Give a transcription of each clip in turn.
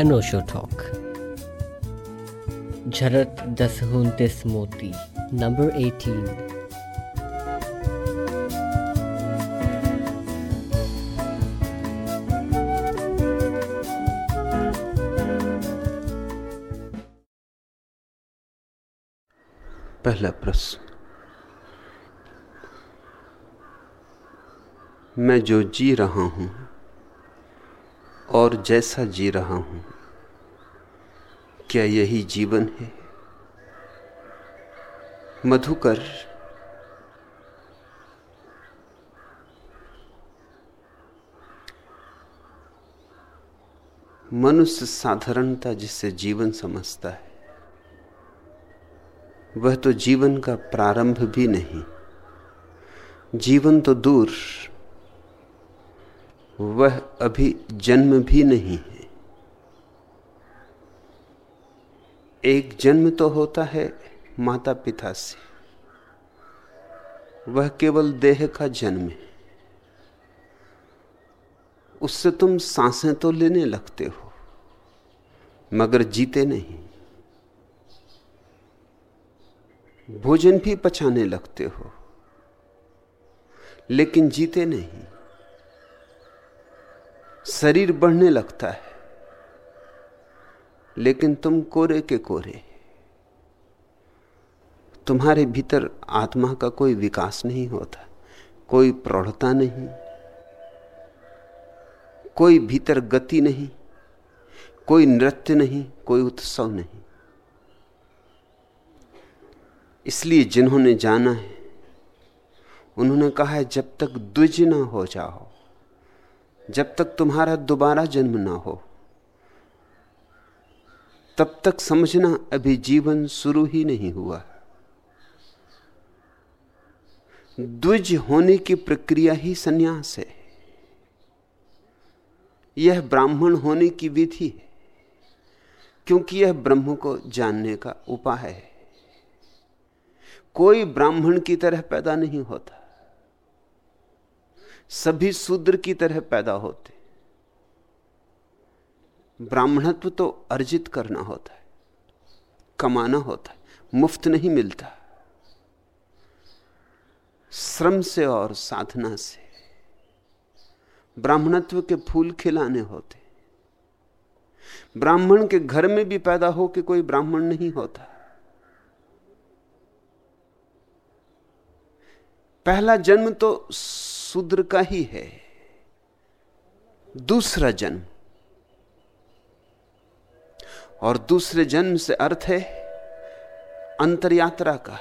अनोशो talk. झरत दस उन्तीस मोती, नंबर एटीन। पहला प्रश्न। मैं जो जी रहा हूँ और जैसा जी रहा हूँ क्या यही जीवन है? मधुकर। मनुष्य साधारणता जिसे जीवन समझता है, वह तो जीवन का प्रारंभ भी नहीं। जीवन तो दूर, वह अभी जन्म भी नहीं है। एक जन्म तो होता है माता पिता से। वह केवल देह का जन्म है। उससे तुम साँसें तो लेने लगते हो, मगर जीते नहीं। भोजन भी पचाने लगते हो, लेकिन जीते नहीं। शरीर बढ़ने लगता है। लेकिन तुम कोरे के कोरे। तुम्हारे भीतर आत्मा का कोई विकास नहीं होता, कोई प्रौढ़ता नहीं, कोई भीतर गति नहीं, कोई नृत्य नहीं, कोई उत्सव नहीं। इसलिए जिन्होंने जाना है, उन्होंने कहा है, जब तक द्विज ना हो जाओ, जब तक तुम्हारा दोबारा जन्म ना हो तब तक समझना अभी जीवन शुरू ही नहीं हुआ। द्विज होने की प्रक्रिया ही सन्यास है। यह ब्राह्मण होने की विधि है, क्योंकि यह ब्रह्म को जानने का उपाय है। कोई ब्राह्मण की तरह पैदा नहीं होता। सभी शूद्र की तरह पैदा होते। ब्राह्मणत्व तो अर्जित करना होता है, कमाना होता है, मुफ़्त नहीं मिलता। श्रम से और साधना से ब्राह्मणत्व के फूल खिलाने होते। ब्राह्मण के घर में भी पैदा हो कि कोई ब्राह्मण नहीं होता। पहला जन्म तो शूद्र का ही है, दूसरा जन्म और दूसरे जन्म से अर्थ है अंतर यात्रा का।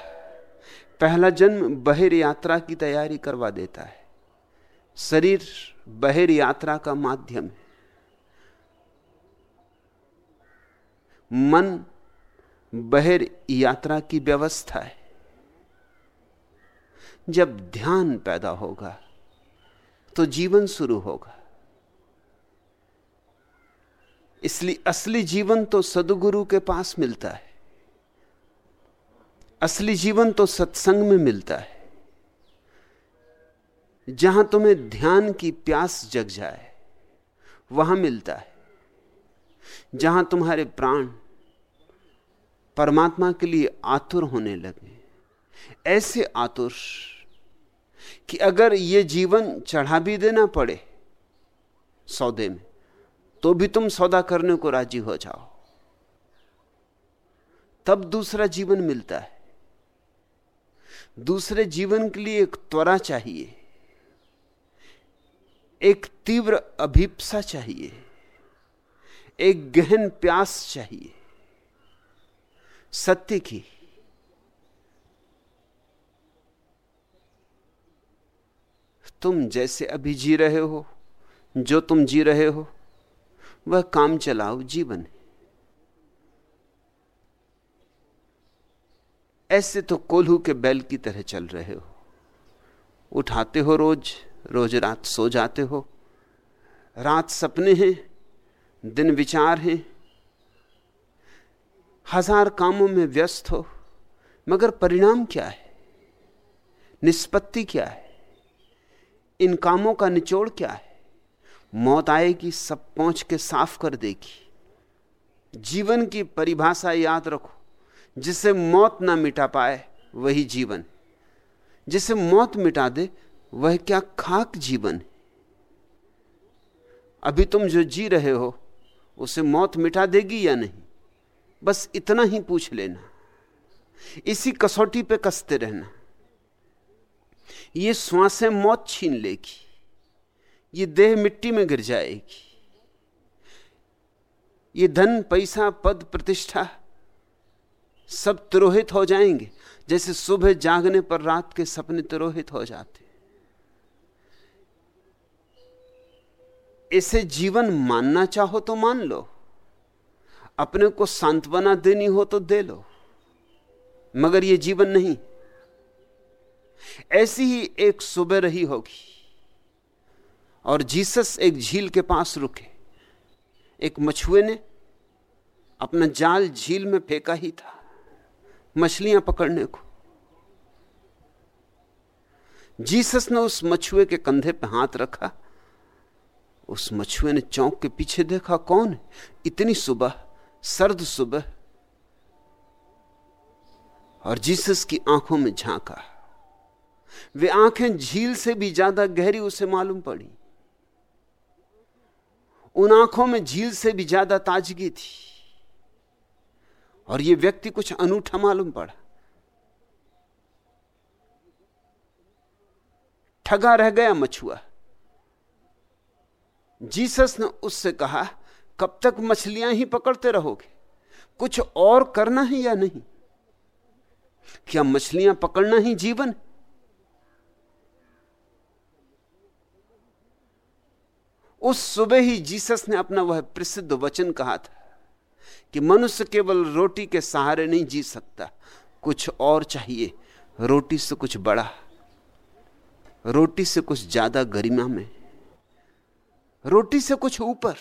पहला जन्म बहिर यात्रा की तैयारी करवा देता है। शरीर बहिर यात्रा का माध्यम है। मन बहिर यात्रा की व्यवस्था है। जब ध्यान पैदा होगा तो जीवन शुरू होगा। इसलिए असली जीवन तो सदगुरु के पास मिलता है। असली जीवन तो सत्संग में मिलता है। जहाँ तुम्हें ध्यान की प्यास जग जाए, वहाँ मिलता है। जहाँ तुम्हारे प्राण परमात्मा के लिए आतुर होने लगे, ऐसे आतुर कि अगर यह जीवन चढ़ा भी देना पड़े सौदे में। तो भी तुम सौदा करने को राज़ी हो जाओ। तब दूसरा जीवन मिलता है। दूसरे जीवन के लिए एक त्वरा चाहिए। एक तीव्र अभिप्सा चाहिए। एक गहन प्यास चाहिए। सत्य की। तुम जैसे अभी जी रहे हो, जो तुम जी रहे हो वह काम चलाओ, जीवन है। ऐसे तो कोल्हू के बैल की तरह चल रहे हो। उठाते हो रोज रोज रात सो जाते हो। रात सपने हैं, दिन विचार हैं। हज़ार कामों में व्यस्त हो, मगर परिणाम क्या है? निष्पत्ति क्या है? इन कामों का निचोड़ क्या है? मौत आएगी, सब पहुँच के साफ़ कर देगी। जीवन की परिभाषा याद रखो, जिसे मौत ना मिटा पाए वही जीवन। जिसे मौत मिटा दे, वह क्या खाक जीवन अभी तुम जो जी रहे हो, उसे मौत मिटा देगी या नहीं? बस इतना ही पूछ लेना। इसी कसौटी पे कसते रहना। ये श्वासें मौत छीन लेगी। ये देह मिट्टी में गिर जाएगी। ये धन, पैसा, पद, प्रतिष्ठा सब तुरोहित हो जाएँगे। जैसे सुबह जागने पर रात के सपने तुरोहित हो जाते। इसे जीवन मानना चाहो तो मान लो। अपने को सांत्वना देनी हो तो दे लो। मगर यह जीवन नहीं। ऐसी ही एक सुबह रही होगी। और जीसस एक झील के पास रुके। एक मछुए ने अपना जाल झील में फेंका ही था, मछलियाँ पकड़ने को। जीसस ने उस मछुए के कंधे पर हाथ रखा। उस मछुए ने चौंक के पीछे देखा, कौन? इतनी सुबह, सर्द सुबह। और जीसस की आँखों में झांका। वे आँखें झील से भी ज़्यादा गहरी, उसे मालूम पड़ी। उन आँखों में झील से भी ज़्यादा ताजगी थी। और यह व्यक्ति कुछ अनूठा मालूम पड़ा। ठगा रह गया मछुआ। जीसस ने उससे कहा, कब तक मछलियाँ ही पकड़ते रहोगे? कुछ और करना है या नहीं? क्या मछलियाँ पकड़ना ही जीवन उस सुबह ही जीसस ने अपना वह प्रसिद्ध वचन कहा था कि मनुष्य केवल रोटी के सहारे नहीं जी सकता, कुछ और चाहिए। रोटी से कुछ बड़ा, रोटी से कुछ ज़्यादा गरिमा में, रोटी से कुछ ऊपर।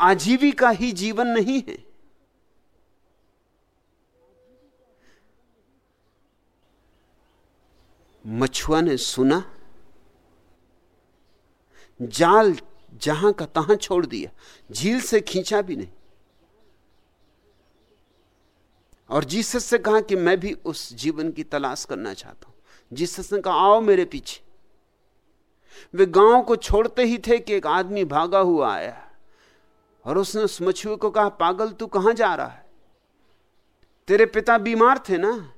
आजीविका ही जीवन नहीं है। मछुआ ने सुना जाल जहाँ का तहां छोड़ दिया, झील से खींचा भी नहीं। और जीसस से कहा कि मैं भी उस जीवन की तलाश करना चाहता हूँ। जीसस ने कहा, आओ मेरे पीछे। वे गाँव को छोड़ते ही थे कि एक आदमी भागा हुआ आया। और उसने उस मछुए को कहा, पागल, तू कहाँ जा रहा है? तेरे पिता बीमार थे ना?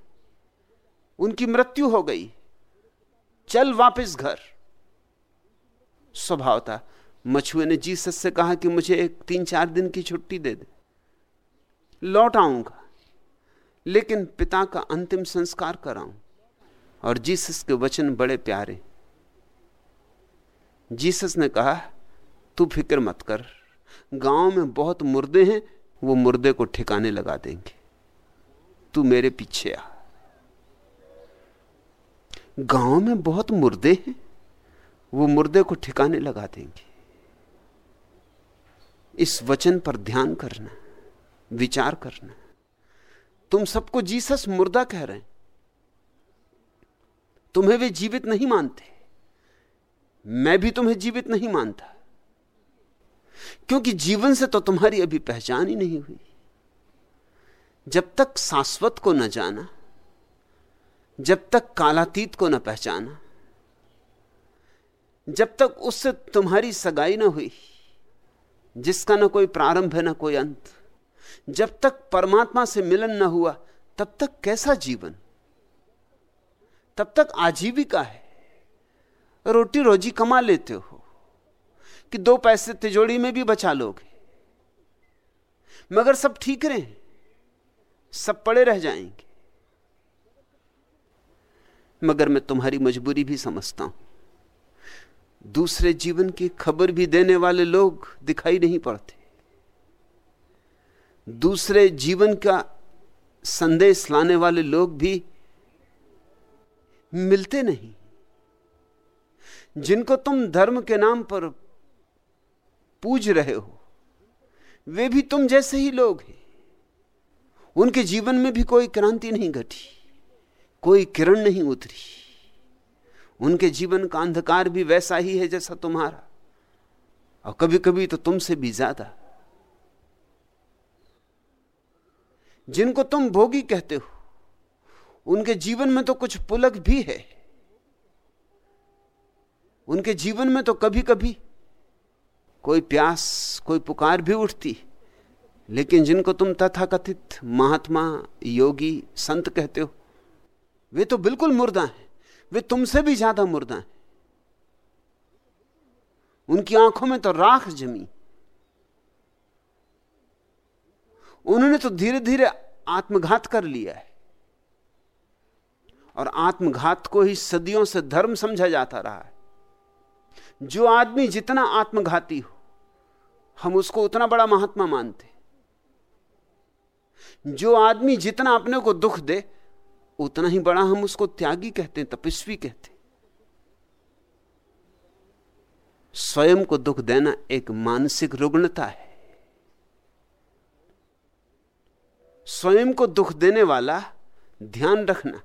उनकी मृत्यु हो गई। चल वापस घर। स्वभाव था। मछुए ने जीसस से कहा कि मुझे एक तीन चार दिन की छुट्टी दे दे। लौट आऊँगा, लेकिन पिता का अंतिम संस्कार कराऊं। और जीसस के वचन बड़े प्यारे। जीसस ने कहा, तू फ़िक्र मत कर, गाँव में बहुत मुर्दे हैं, वो मुर्दे को ठिकाने लगा देंगे। तू मेरे पीछे आ। गाँव में बहुत मुर्दे हैं वो मुर्दे को ठिकाने लगा देंगे। इस वचन पर ध्यान करना, विचार करना। तुम सबको जीसस मुर्दा कह रहे हैं। तुम्हें वे जीवित नहीं मानते। मैं भी तुम्हें जीवित नहीं मानता। क्योंकि जीवन से तो तुम्हारी अभी पहचान ही नहीं हुई। जब तक शाश्वत को न जाना, जब तक कालातीत को न पहचाना जब तक उससे तुम्हारी सगाई ना हुई, जिसका ना कोई प्रारंभ है, ना कोई अंत, जब तक परमात्मा से मिलन ना हुआ, तब तक कैसा जीवन? तब तक आजीविका है। रोटी रोजी कमा लेते हो, कि दो पैसे तिजोड़ी में भी बचा लोगे। मगर सब ठीक रहे, सब पड़े रह जाएँगे। मगर मैं तुम्हारी मजबूरी भी समझता हूँ। दूसरे जीवन की खबर भी देने वाले लोग दिखाई नहीं पड़ते। दूसरे जीवन का संदेश लाने वाले लोग भी मिलते नहीं। जिनको तुम धर्म के नाम पर पूज रहे हो, वे भी तुम जैसे ही लोग हैं। उनके जीवन में भी कोई क्रांति नहीं घटी, कोई किरण नहीं उतरी। उनके जीवन का अंधकार भी वैसा ही है जैसा तुम्हारा। और कभी कभी तो तुमसे भी ज़्यादा। जिनको तुम भोगी कहते हो, उनके जीवन में तो कुछ पुलक भी है। उनके जीवन में तो कभी कभी कोई प्यास, कोई पुकार भी उठती लेकिन जिनको तुम तथाकथित महात्मा, योगी, संत कहते हो, वे तो बिल्कुल मुर्दा हैं। वे तुमसे भी ज़्यादा मुर्दा हैं। उनकी आँखों में तो राख जमी। उन्होंने तो धीरे धीरे आत्मघात कर लिया है। और आत्मघात को ही सदियों से धर्म समझा जाता रहा है। जो आदमी जितना आत्मघाती हो, हम उसको उतना बड़ा महात्मा मानते जो आदमी जितना अपने को दुख दे उतना ही बड़ा हम उसको त्यागी कहते हैं, तपस्वी कहते हैं। स्वयं को दुख देना एक मानसिक रुग्णता है। स्वयं को दुख देने वाला ध्यान रखना,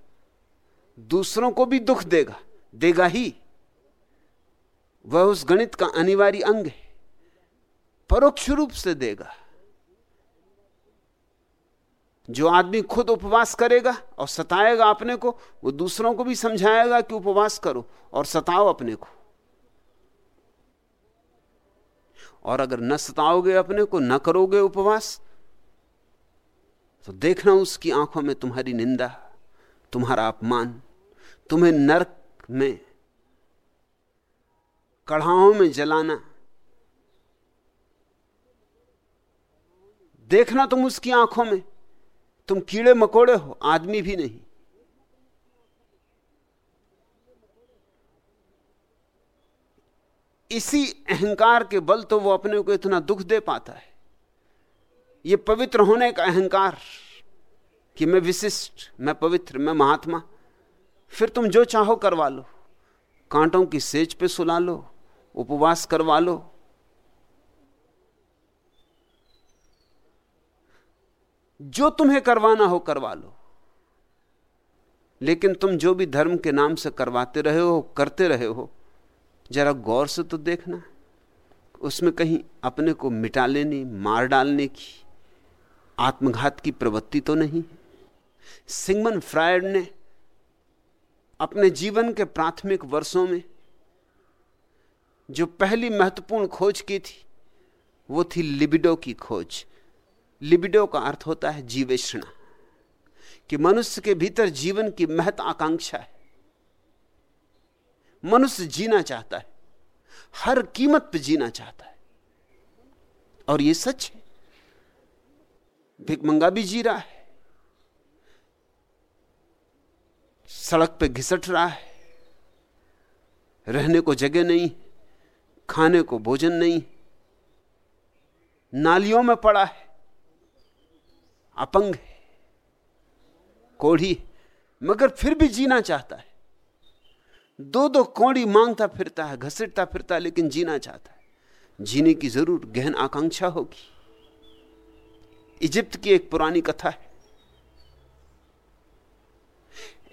दूसरों को भी दुख देगा देगा ही। वह उस गणित का अनिवार्य अंग है, परोक्ष रूप से देगा। जो आदमी खुद उपवास करेगा और सताएगा अपने को, वो दूसरों को भी समझाएगा कि उपवास करो और सताओ अपने को। और अगर न सताओगे अपने को, न करोगे उपवास तो देखना उसकी आँखों में तुम्हारी निंदा, तुम्हारा अपमान, तुम्हें नरक में, कढ़ाओं में जलाना। देखना तुम उसकी आँखों में। तुम कीड़े मकोड़े हो, आदमी भी नहीं। इसी अहंकार के बल तो वो अपने को इतना दुख दे पाता है। ये पवित्र होने का अहंकार कि मैं विशिष्ट, मैं पवित्र, मैं महात्मा, फिर तुम जो चाहो करवा लो। कांटों की सेज पे सुला लो, उपवास करवा लो जो तुम्हें करवाना हो करवा लो। लेकिन तुम जो भी धर्म के नाम से करवाते रहे हो, करते रहे हो, जरा गौर से तो देखना। उसमें कहीं अपने को मिटा लेने, मार डालने की, आत्मघात की प्रवृत्ति तो नहीं सिंगमन फ्रायड ने अपने जीवन के प्राथमिक वर्षों में जो पहली महत्वपूर्ण खोज की थी, वो थी लिबिडो की खोज। लिबिडो का अर्थ होता है जीवेषणा, कि मनुष्य के भीतर जीवन की महत आकांक्षा है। मनुष्य जीना चाहता है, हर कीमत पर जीना चाहता है। और यह सच है भिकमंगा भी जी रहा है, सड़क पे घिसट रहा है, रहने को जगह नहीं, खाने को भोजन नहीं, नालियों में पड़ा है अपंग है, कोढ़ी, मगर फिर भी जीना चाहता है। दो दो कौड़ी माँगता फिरता है, घसीटता फिरता है, लेकिन जीना चाहता है। जीने की ज़रूर गहन आकांक्षा होगी। इजिप्त की एक पुरानी कथा है।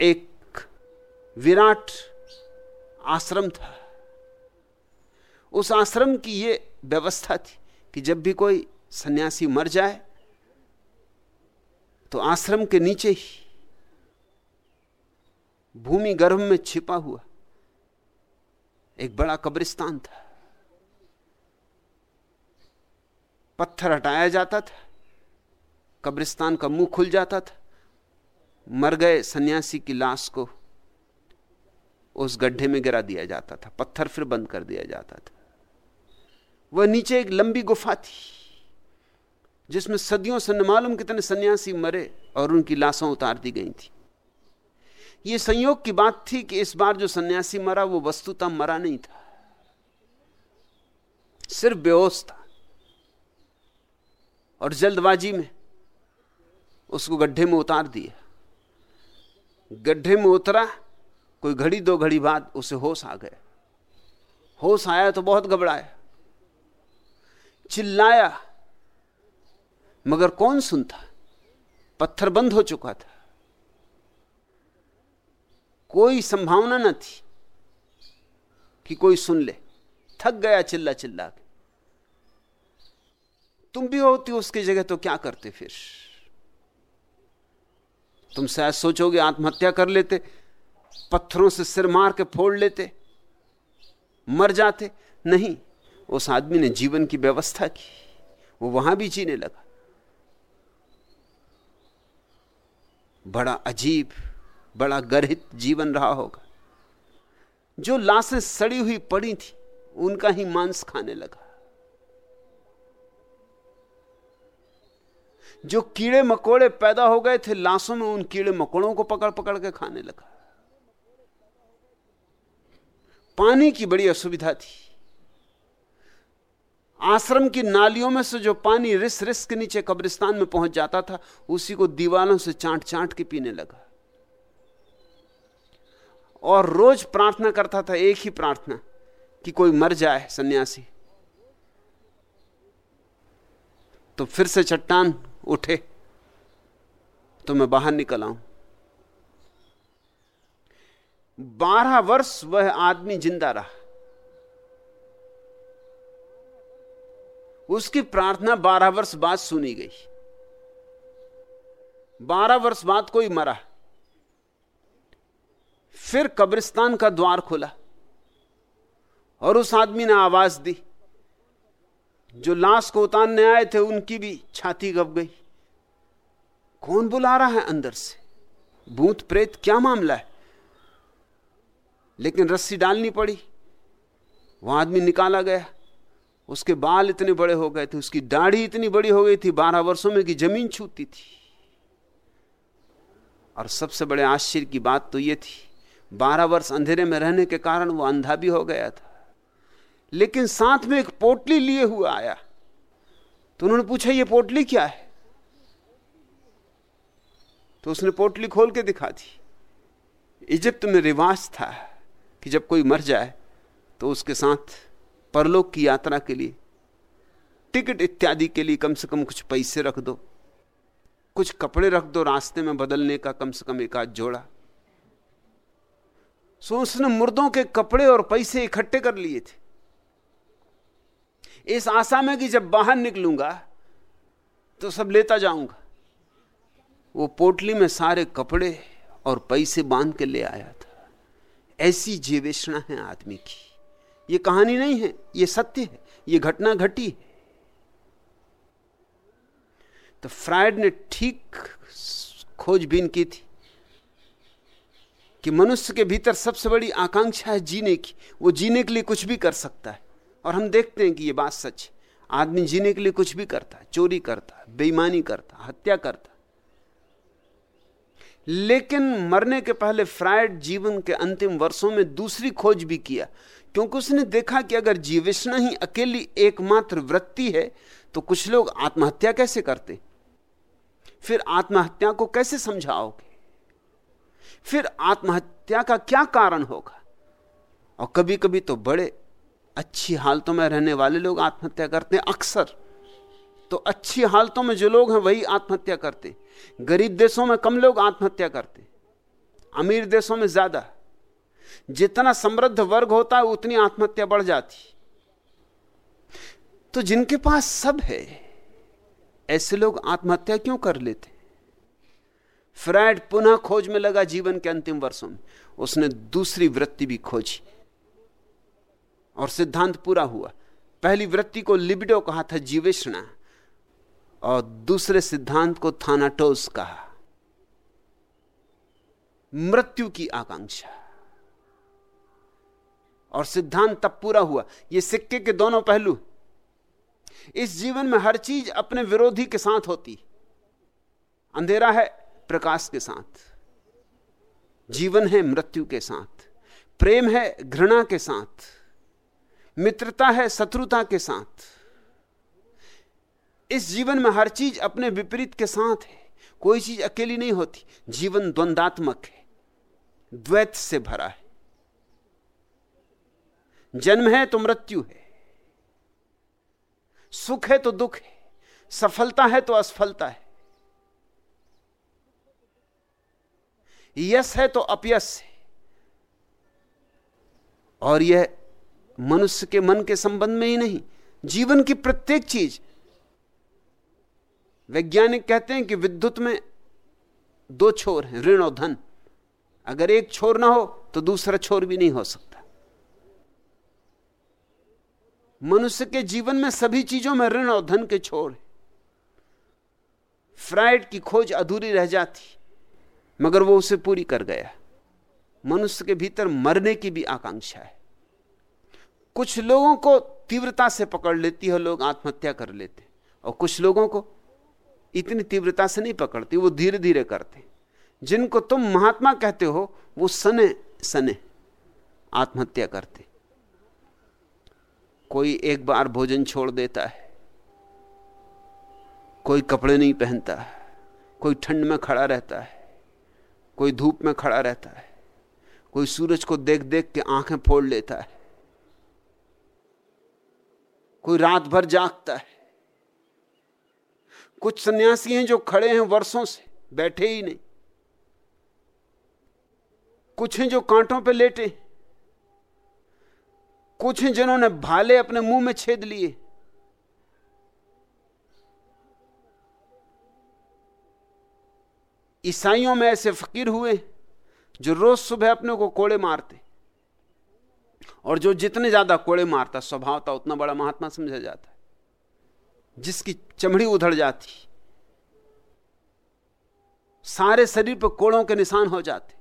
एक विराट आश्रम था। उस आश्रम की यह व्यवस्था थी कि जब भी कोई सन्यासी मर जाए तो आश्रम के नीचे ही भूमि गर्भ में छिपा हुआ एक बड़ा कब्रिस्तान था। पत्थर हटाया जाता था, कब्रिस्तान का मुँह खुल जाता था। मर गए सन्यासी की लाश को उस गड्ढे में गिरा दिया जाता था, पत्थर फिर बंद कर दिया जाता था। वह नीचे एक लंबी गुफा थी। जिसमें सदियों से न मालूम कितने सन्यासी मरे और उनकी लाशों उतार दी गई थी। यह संयोग की बात थी कि इस बार जो सन्यासी मरा, वो वस्तुतः मरा नहीं था। सिर्फ़ बेहोश था। और जल्दबाजी में उसको गड्ढे में उतार दिया। गड्ढे में उतरा, कोई घड़ी दो घड़ी बाद उसे होश आ गया। होश आया तो बहुत घबराया। चिल्लाया मगर कौन सुनता? पत्थर बंद हो चुका था। कोई संभावना न थी कि कोई सुन ले। थक गया चिल्ला चिल्ला के। तुम भी होती हो उसकी जगह तो क्या करते फिर? तुम शायद सोचोगे आत्महत्या कर लेते, पत्थरों से सिर मार के फोड़ लेते, मर जाते। नहीं, उस आदमी ने जीवन की व्यवस्था की। वो वहाँ भी जीने लगा। बड़ा अजीब, बड़ा गर्हित जीवन रहा होगा। जो लाशें सड़ी हुई पड़ी थी, उनका ही मांस खाने लगा। जो कीड़े मकोड़े पैदा हो गए थे, लाशों में उन कीड़े मकोड़ों को पकड़ पकड़ के खाने लगा। पानी की बड़ी असुविधा थी। आश्रम की नालियों में से जो पानी रिस रिस के नीचे कब्रिस्तान में पहुँच जाता था, उसी को दीवालों से चांट चाट के पीने लगा। और रोज प्रार्थना करता था, एक ही प्रार्थना कि कोई मर जाए, सन्यासी। तो फिर से चट्टान उठे तो मैं बाहर निकल आऊँ। बारह वर्ष वह आदमी ज़िंदा रहा। उसकी प्रार्थना बारह वर्ष बाद सुनी गई। बारह वर्ष बाद कोई मरा। फिर कब्रिस्तान का द्वार खुला और उस आदमी ने आवाज़ दी। जो लाश को उतारने आए थे, उनकी भी छाती गप गई। कौन बुला रहा है अंदर से? भूत प्रेत, क्या मामला है? लेकिन रस्सी डालनी पड़ी। वह आदमी निकाला गया। उसके बाल इतने बड़े हो गए थे, उसकी दाढ़ी इतनी बड़ी हो गई थी, बारह वर्षों में कि ज़मीन छूती थी। और सबसे बड़े आश्चर्य की बात तो यह थी, बारह वर्ष अंधेरे में रहने के कारण वो अंधा भी हो गया था। लेकिन साथ में एक पोटली लिए हुआ आया। तो उन्होंने पूछा, ये पोटली क्या है? तो उसने पोटली खोल के दिखा दी। इजिप्त में रिवाज था कि जब कोई मर जाए तो उसके साथ परलोक की यात्रा के लिए। टिकट इत्यादि के लिए कम से कम कुछ पैसे रख दो। कुछ कपड़े रख दो रास्ते में बदलने का, कम से कम एक आध जोड़ा। सो उसने मुर्दों के कपड़े और पैसे इकट्ठे कर लिए थे। इस आशा में कि जब बाहर निकलूँगा तो सब लेता जाऊँगा। वो पोटली में सारे कपड़े और पैसे बाँध के ले आया था। ऐसी जीवेशना है आदमी की। ये कहानी नहीं है, ये सत्य है, ये घटना घटी है। तो फ्रायड ने ठीक खोजबीन की थी कि मनुष्य के भीतर सबसे बड़ी आकांक्षा है जीने की। वो जीने के लिए कुछ भी कर सकता है और हम देखते हैं कि ये बात सच है। आदमी जीने के लिए कुछ भी करता है, चोरी करता है, बेईमानी करता है, हत्या करता लेकिन मरने के पहले फ्रायड जीवन के अंतिम वर्षों में दूसरी खोज भी किया। क्योंकि उसने देखा कि अगर जीविष्णा ही अकेली एकमात्र वृत्ति है तो कुछ लोग आत्महत्या कैसे करते? फिर आत्महत्या को कैसे समझाओगे? फिर आत्महत्या का क्या कारण होगा? और कभी कभी तो बड़े अच्छी हालतों में रहने वाले लोग आत्महत्या करते हैं, अक्सर। तो अच्छी हालतों में जो लोग हैं, वही आत्महत्या करते। गरीब देशों में कम लोग आत्महत्या करते। अमीर देशों में ज़्यादा। जितना समृद्ध वर्ग होता है, उतनी आत्महत्या बढ़ जाती। तो जिनके पास सब है, ऐसे लोग आत्महत्या क्यों कर लेते? फ्रायड पुनः खोज में लगा जीवन के अंतिम वर्षों में। उसने दूसरी वृत्ति भी खोजी और सिद्धांत पूरा हुआ। पहली वृत्ति को लिबिडो कहा था जीवेशना और दूसरे सिद्धांत को थानाटोस कहा। मृत्यु की आकांक्षा। और सिद्धांत तब पूरा हुआ। ये सिक्के के दोनों पहलू। इस जीवन में हर चीज़ अपने विरोधी के साथ होती। अंधेरा है प्रकाश के साथ। जीवन है मृत्यु के साथ। प्रेम है घृणा के साथ। मित्रता है शत्रुता के साथ। इस जीवन में हर चीज़ अपने विपरीत के साथ है। कोई चीज़ अकेली नहीं होती। जीवन द्वंदात्मक है। द्वैत से भरा है। जन्म है तो मृत्यु है। सुख है तो दुख है। सफलता है तो असफलता है। यश है तो अपयश है। और यह मनुष्य के मन के संबंध में ही नहीं, जीवन की प्रत्येक चीज़। वैज्ञानिक कहते हैं कि विद्युत में दो छोर हैं, ऋण और धन। अगर एक छोर ना हो तो दूसरा छोर भी नहीं हो सकता। मनुष्य के जीवन में सभी चीज़ों में ऋण और धन के छोर है। फ्राइड की खोज अधूरी रह जाती, मगर वो उसे पूरी कर गया। मनुष्य के भीतर मरने की भी आकांक्षा है। कुछ लोगों को तीव्रता से पकड़ लेती है लोग आत्महत्या कर लेते और कुछ लोगों को इतनी तीव्रता से नहीं पकड़ती, वो धीरे धीरे करते जिनको तुम महात्मा कहते हो, वो सने सने आत्महत्या करते कोई एक बार भोजन छोड़ देता है। कोई कपड़े नहीं पहनता कोई ठंड में खड़ा रहता है। कोई धूप में खड़ा रहता है। कोई सूरज को देख देख के आँखें फोड़ लेता है। कोई रात भर जागता है। कुछ सन्यासी हैं जो खड़े हैं वर्षों से, बैठे ही नहीं। कुछ हैं जो कांटों पे लेटे कुछ हैं जिन्होंने भाले अपने मुँह में छेद लिए। ईसाइयों में ऐसे फकीर हुए जो रोज सुबह अपने को कोड़े मारते और जो जितने ज़्यादा कोड़े मारता, स्वभाव था उतना बड़ा महात्मा समझा जाता है। जिसकी चमड़ी उधड़ जाती, सारे शरीर पर कोड़ों के निशान हो जाते।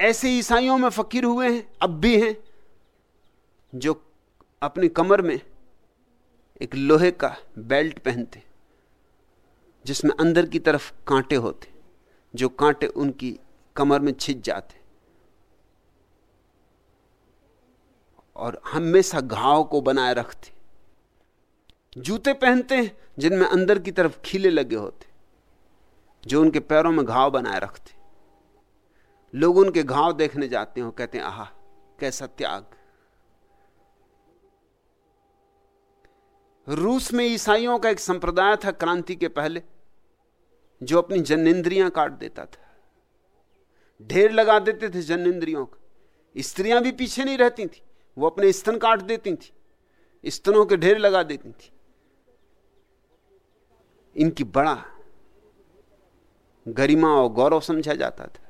ऐसे ईसाइयों में फकीर हुए हैं, अब भी हैं, जो अपनी कमर में एक लोहे का बेल्ट पहनते, जिसमें अंदर की तरफ़ कांटे होते, जो कांटे उनकी कमर में छिज जाते। और हमेशा घाव को बनाए रखते। जूते पहनते हैं, जिनमें अंदर की तरफ़ खीले लगे होते, जो उनके पैरों में घाव बनाए रखते। लोग उनके घाव देखने जाते हैं कहते हैं, आहा, कैसा त्याग। रूस में ईसाइयों का एक संप्रदाय था क्रांति के पहले, जो अपनी जनेन्द्रियाँ काट देता था। ढेर लगा देते थे जनेन्द्रियों का। स्त्रियाँ भी पीछे नहीं रहती थी, वो अपने स्तन काट देती थी, स्तनों के ढेर लगा देती थी। इनकी बड़ा गरिमा और गौरव समझा जाता था।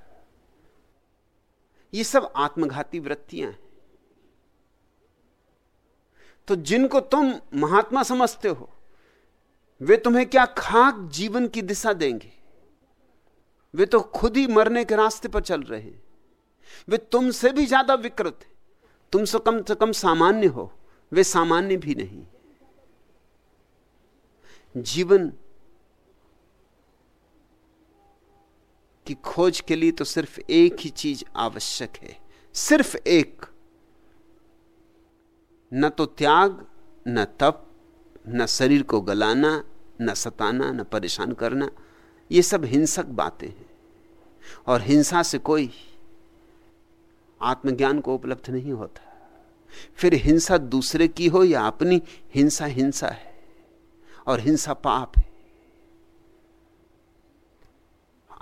ये सब आत्मघाती वृत्तियाँ हैं। तो जिनको तुम महात्मा समझते हो, वे तुम्हें क्या खाक जीवन की दिशा देंगे? वे तो खुद ही मरने के रास्ते पर चल रहे हैं। वे तुमसे भी ज़्यादा विकृत हैं। तुमसे कम से कम सामान्य हो, वे सामान्य भी नहीं। जीवन की खोज के लिए तो सिर्फ़ एक ही चीज़ आवश्यक है। सिर्फ़ एक। न तो त्याग, न तप, न शरीर को गलाना, न सताना, न परेशान करना, ये सब हिंसक बातें हैं। और हिंसा से कोई आत्मज्ञान को उपलब्ध नहीं होता। फिर हिंसा दूसरे की हो या अपनी, हिंसा हिंसा है। और हिंसा पाप है।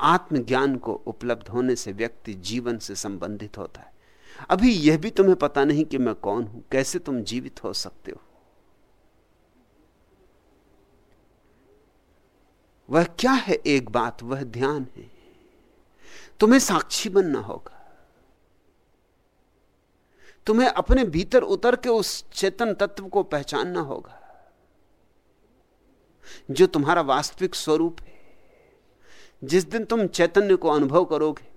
आत्मज्ञान को उपलब्ध होने से व्यक्ति जीवन से संबंधित होता है। अभी यह भी तुम्हें पता नहीं कि मैं कौन हूँ, कैसे तुम जीवित हो सकते हो। वह क्या है एक बात, वह ध्यान है। तुम्हें साक्षी बनना होगा। तुम्हें अपने भीतर उतर के उस चेतन तत्व को पहचानना होगा, जो तुम्हारा वास्तविक स्वरूप है। जिस दिन तुम चैतन्य को अनुभव करोगे,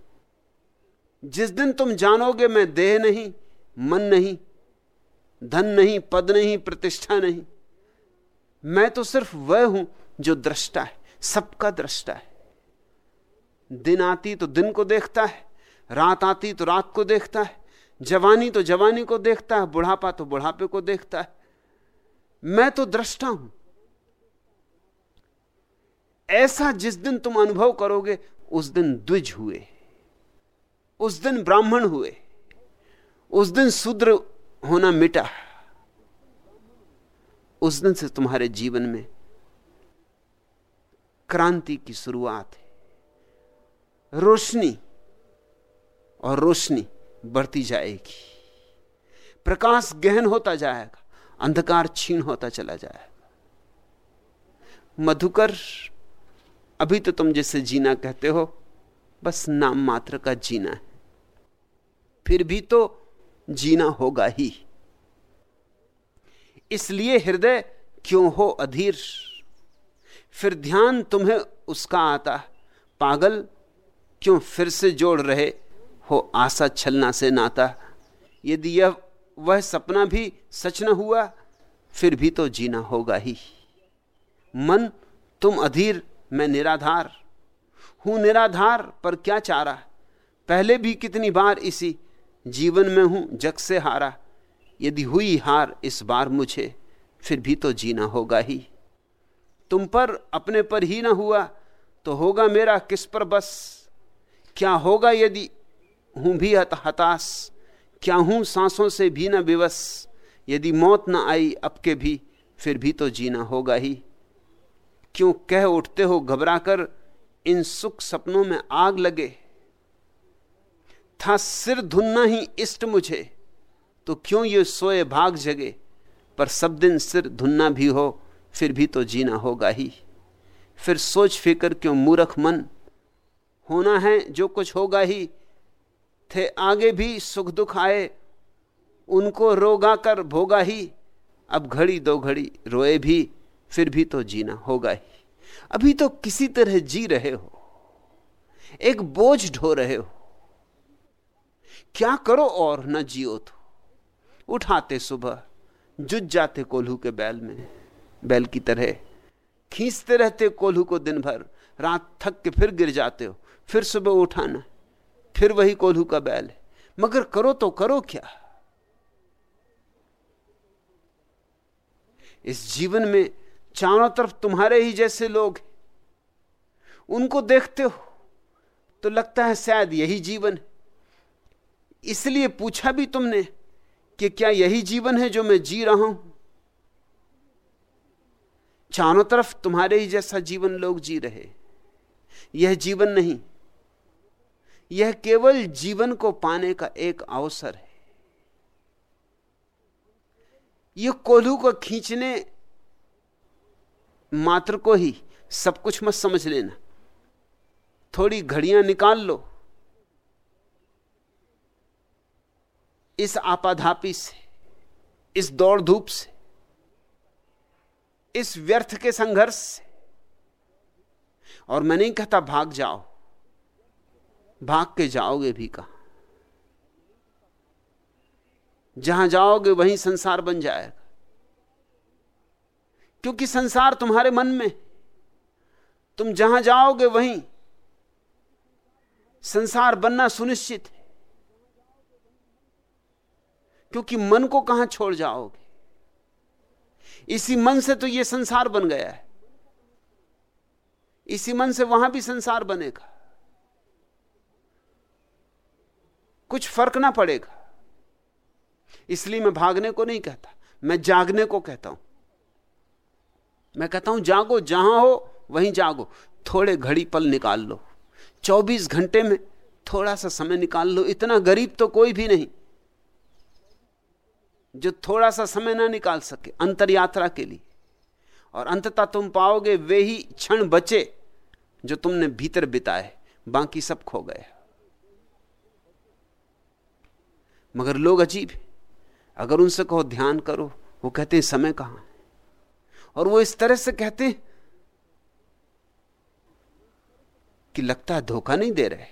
जिस दिन तुम जानोगे मैं देह नहीं, मन नहीं, धन नहीं, पद नहीं, प्रतिष्ठा नहीं, मैं तो सिर्फ़ वह हूँ जो दृष्टा है, सबका दृष्टा है। दिन आती तो दिन को देखता है, रात आती तो रात को देखता है, जवानी तो जवानी को देखता है, बुढ़ापा तो बुढ़ापे को देखता है। मैं तो दृष्टा हूँ। ऐसा जिस दिन तुम अनुभव करोगे, उस दिन द्विज हुए। उस दिन ब्राह्मण हुए। उस दिन शूद्र होना मिटा। उस दिन से तुम्हारे जीवन में क्रांति की शुरुआत है। रोशनी और रोशनी बढ़ती जाएगी। प्रकाश गहन होता जाएगा, अंधकार छीन होता चला जाएगा। मधुकर अभी तो तुम जिसे जीना कहते हो, बस नाम मात्र का जीना है। फिर भी तो जीना होगा ही। इसलिए हृदय क्यों हो अधीर? फिर ध्यान तुम्हें उसका आता पागल क्यों फिर से जोड़ रहे हो आशा छलना से नाता? यदि यह, वह सपना भी सच न हुआ, फिर भी तो जीना होगा ही। मन तुम अधीर मैं निराधार। हूँ निराधार, पर क्या चारा? पहले भी कितनी बार इसी जीवन में हूँ जग से हारा। यदि हुई हार इस बार मुझे, फिर भी तो जीना होगा ही। तुम पर अपने पर ही ना हुआ तो होगा मेरा किस पर बस? क्या होगा यदि हूँ भी हत, हताश? क्या हूँ सांसों से भी ना विवश? यदि मौत ना आई अब के भी, फिर भी तो जीना होगा ही। क्यों कह उठते हो घबराकर, इन सुख सपनों में आग लगे। था सिर धुनना ही इष्ट मुझे तो क्यों ये सोए भाग जगे? पर सब दिन सिर धुनना भी हो, फिर भी तो जीना होगा ही। फिर सोच फिकर क्यों मूर्ख मन? होना है जो कुछ होगा ही। थे आगे भी सुख दुख आए, उनको रोगा कर भोगा ही। अब घड़ी दो घड़ी रोए भी फिर भी तो जीना होगा ही। अभी तो किसी तरह जी रहे हो। एक बोझ ढो रहे हो। क्या करो और न जियो तो। उठाते सुबह जुज जाते कोल्हू के बैल में। बैल की तरह खींचते रहते कोल्हू को दिन भर रात थक के फिर गिर जाते हो, फिर सुबह उठाना, फिर वही कोल्हू का बैल है। मगर करो तो करो क्या? इस जीवन में चारों तरफ़ तुम्हारे ही जैसे लोग उनको देखते हो तो लगता है शायद यही जीवन इसलिए पूछा भी तुमने कि क्या यही जीवन है जो मैं जी रहा हूँ? चारों तरफ़ तुम्हारे ही जैसा जीवन लोग जी रहे यह जीवन नहीं, यह केवल जीवन को पाने का एक अवसर है। यह कोल्हू को खींचने मात्र को ही सब कुछ मत समझ लेना। थोड़ी घड़ियाँ निकाल लो। इस आपाधापी से, इस दौड़ धूप से, इस व्यर्थ के संघर्ष से। और मैं नहीं कहता भाग जाओ, भाग के जाओगे भी कहा। जहाँ जाओगे वहीं संसार बन जाएगा। क्योंकि संसार तुम्हारे मन में तुम जहाँ जाओगे वहीं संसार बनना सुनिश्चित है। क्योंकि मन को कहाँ छोड़ जाओगे? इसी मन से तो यह संसार बन गया है। इसी मन से वहाँ भी संसार बनेगा। कुछ फ़र्क ना पड़ेगा। इसलिए मैं भागने को नहीं कहता, मैं जागने को कहता हूँ। मैं कहता हूँ, जागो, जहाँ हो, वहीं जागो। थोड़े घड़ी पल निकाल लो। 24 घंटे में थोड़ा सा समय निकाल लो। इतना गरीब तो कोई भी नहीं जो थोड़ा सा समय ना निकाल सके अंतर यात्रा के लिए। और अंततः तुम पाओगे वे ही क्षण बचे जो तुमने भीतर बिताए। बाकी सब खो गए। मगर लोग अजीब अगर उनसे कहो, ध्यान करो, वो कहते हैं, समय कहाँ? और वो इस तरह से कहते कि लगता है धोखा नहीं दे रहे।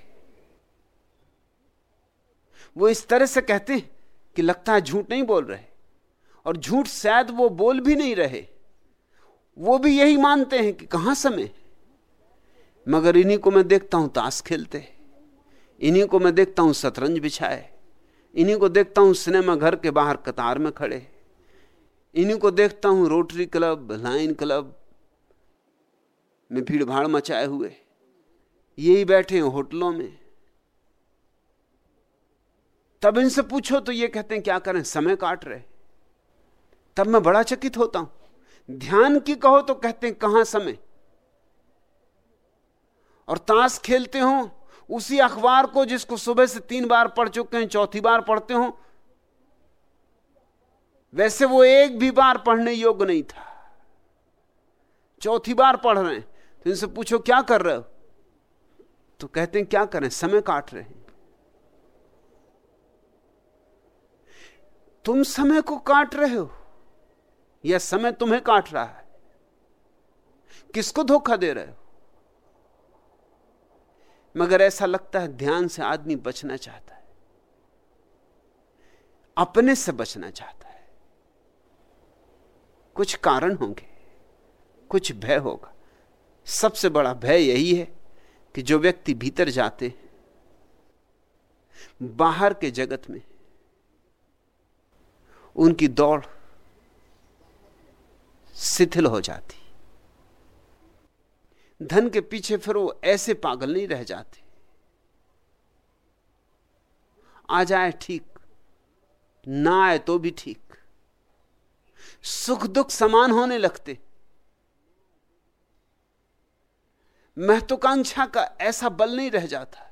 वो इस तरह से कहते कि लगता है झूठ नहीं बोल रहे। और झूठ शायद वो बोल भी नहीं रहे। वो भी यही मानते हैं कि कहाँ समय मगर इन्हीं को मैं देखता हूँ ताश खेलते। इन्हीं को मैं देखता हूँ शतरंज बिछाए। इन्हीं को देखता हूँ सिनेमा घर के बाहर कतार में खड़े। इन्हीं को देखता हूँ, रोटरी क्लब, लाइन क्लब में भीड़ भाड़ मचाए हुए। यही बैठे हैं होटलों में। तब इनसे पूछो तो ये कहते हैं, क्या करें? समय काट रहे तब मैं बड़ा चकित होता हूँ। ध्यान की कहो तो कहते हैं, कहाँ समय? और ताश खेलते हो, उसी अखबार को जिसको सुबह से तीन बार पढ़ चुके हैं, चौथी बार पढ़ते हो वैसे वो एक भी बार पढ़ने योग्य नहीं था। चौथी बार पढ़ रहे हैं तो इनसे पूछो, क्या कर रहे हो? तो कहते हैं, क्या करें? समय काट रहे हैं। तुम समय को काट रहे हो, या समय तुम्हें काट रहा है? किसको धोखा दे रहे हो? मगर ऐसा लगता है, ध्यान से आदमी बचना चाहता है। अपने से बचना चाहता है। कुछ कारण होंगे, कुछ भय होगा। सबसे बड़ा भय यही है कि जो व्यक्ति भीतर जाते बाहर के जगत में, उनकी दौड़ शिथिल हो जाती। धन के पीछे फिर वो ऐसे पागल नहीं रह जाते। आ जाए ठीक, ना आए तो भी ठीक। सुख दुख समान होने लगते। महत्वाकांक्षा का ऐसा बल नहीं रह जाता।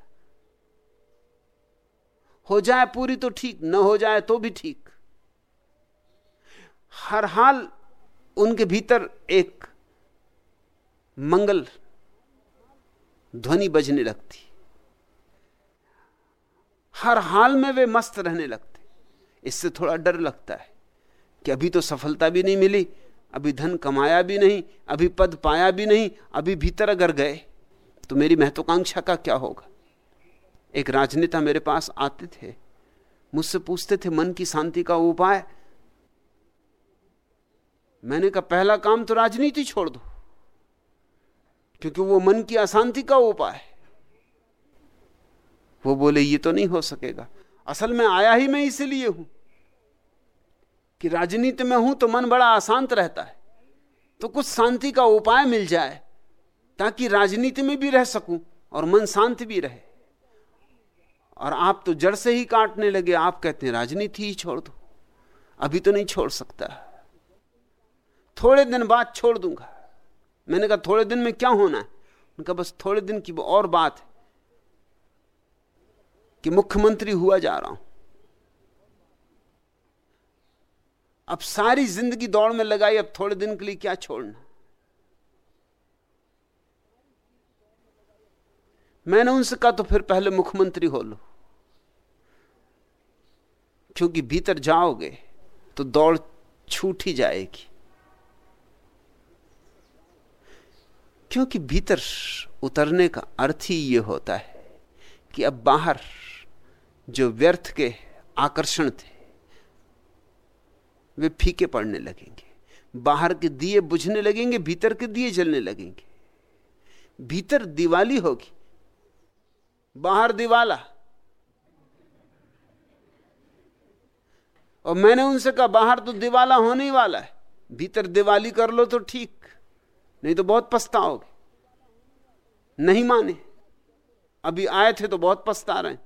हो जाए पूरी तो ठीक, न हो जाए तो भी ठीक। हर हाल उनके भीतर एक मंगल ध्वनि बजने लगती। हर हाल में वे मस्त रहने लगते। इससे थोड़ा डर लगता है। कि अभी तो सफलता भी नहीं मिली, अभी धन कमाया भी नहीं, अभी पद पाया भी नहीं, अभी भीतर अगर गए तो मेरी महत्वाकांक्षा का क्या होगा? एक राजनेता मेरे पास आते थे, मुझसे पूछते थे, मन की शांति का उपाय? मैंने कहा, पहला काम तो राजनीति छोड़ दो, क्योंकि वो मन की अशांति का उपाय है। वो बोले, ये तो नहीं हो सकेगा। असल में आया ही मैं इसीलिए हूँ। कि राजनीति में हूँ तो मन बड़ा अशांत रहता है। तो कुछ शांति का उपाय मिल जाए, ताकि राजनीति में भी रह सकूँ और मन शांत भी रहे। और आप तो जड़ से ही काटने लगे, आप कहते हैं, राजनीति ही छोड़ दो। अभी तो नहीं छोड़ सकता। थोड़े दिन बाद छोड़ दूँगा। मैंने कहा, थोड़े दिन में क्या होना है? उनका बस थोड़े दिन की और बात है कि मुख्यमंत्री हुआ जा रहा हूँ। अब सारी ज़िंदगी दौड़ में लगाई, अब थोड़े दिन के लिए क्या छोड़ना? मैंने उनसे कहा तो फिर पहले मुख्यमंत्री हो लो। क्योंकि भीतर जाओगे तो दौड़ छूट ही जाएगी। क्योंकि भीतर उतरने का अर्थ ही यह होता है कि अब बाहर जो व्यर्थ के आकर्षण थे वे फीके पड़ने लगेंगे, बाहर के दिए बुझने लगेंगे, भीतर के दिए जलने लगेंगे। भीतर दिवाली होगी, बाहर दिवाला। और मैंने उनसे कहा, बाहर तो दिवाला होने ही वाला है, भीतर दिवाली कर लो तो ठीक, नहीं तो बहुत पछताओगे। नहीं माने, अभी आए थे तो बहुत पछता रहे,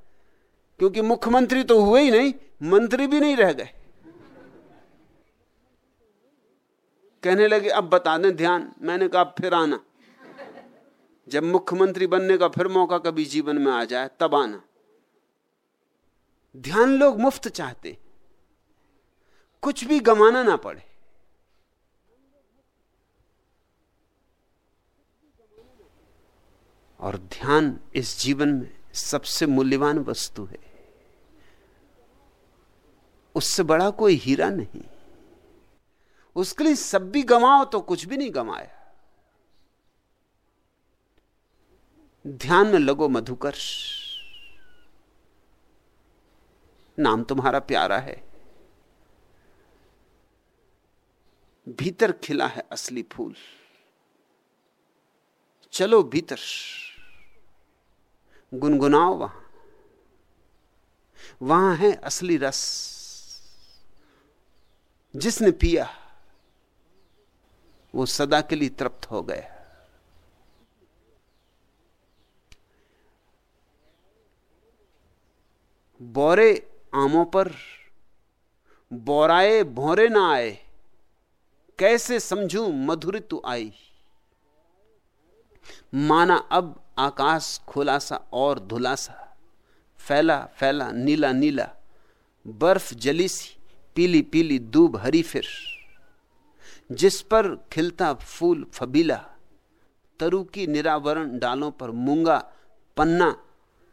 क्योंकि मुख्यमंत्री तो हुए ही नहीं, मंत्री भी नहीं रह गए। कहने लगे, अब बता दें ध्यान, मैंने कहा फिर आना। जब मुख्यमंत्री बनने का फिर मौका कभी जीवन में आ जाए, तब आना। ध्यान लोग मुफ़्त चाहते कुछ भी गमाना ना पड़े। और ध्यान इस जीवन में सबसे मूल्यवान वस्तु है। उससे बड़ा कोई हीरा नहीं। उसके लिए सब भी गमाओ तो कुछ भी नहीं गमाया ध्यान में लगो मधुकर्ष। नाम तुम्हारा प्यारा है। भीतर खिला है असली फूल। चलो भीतर। गुनगुनाओ वहाँ। वहाँ है असली रस। जिसने पिया वो सदा के लिए तृप्त हो गए। बोरे आमों पर, बोराए भोरे ना आए, कैसे समझू मधुरितु आई। माना अब आकाश खुला सा और धुला सा फैला फैला नीला नीला, बर्फ़ जली सी, पीली पीली दूब हरी फिर। जिस पर खिलता फूल फबीला, तरु की निरावरण डालों पर मूँगा पन्ना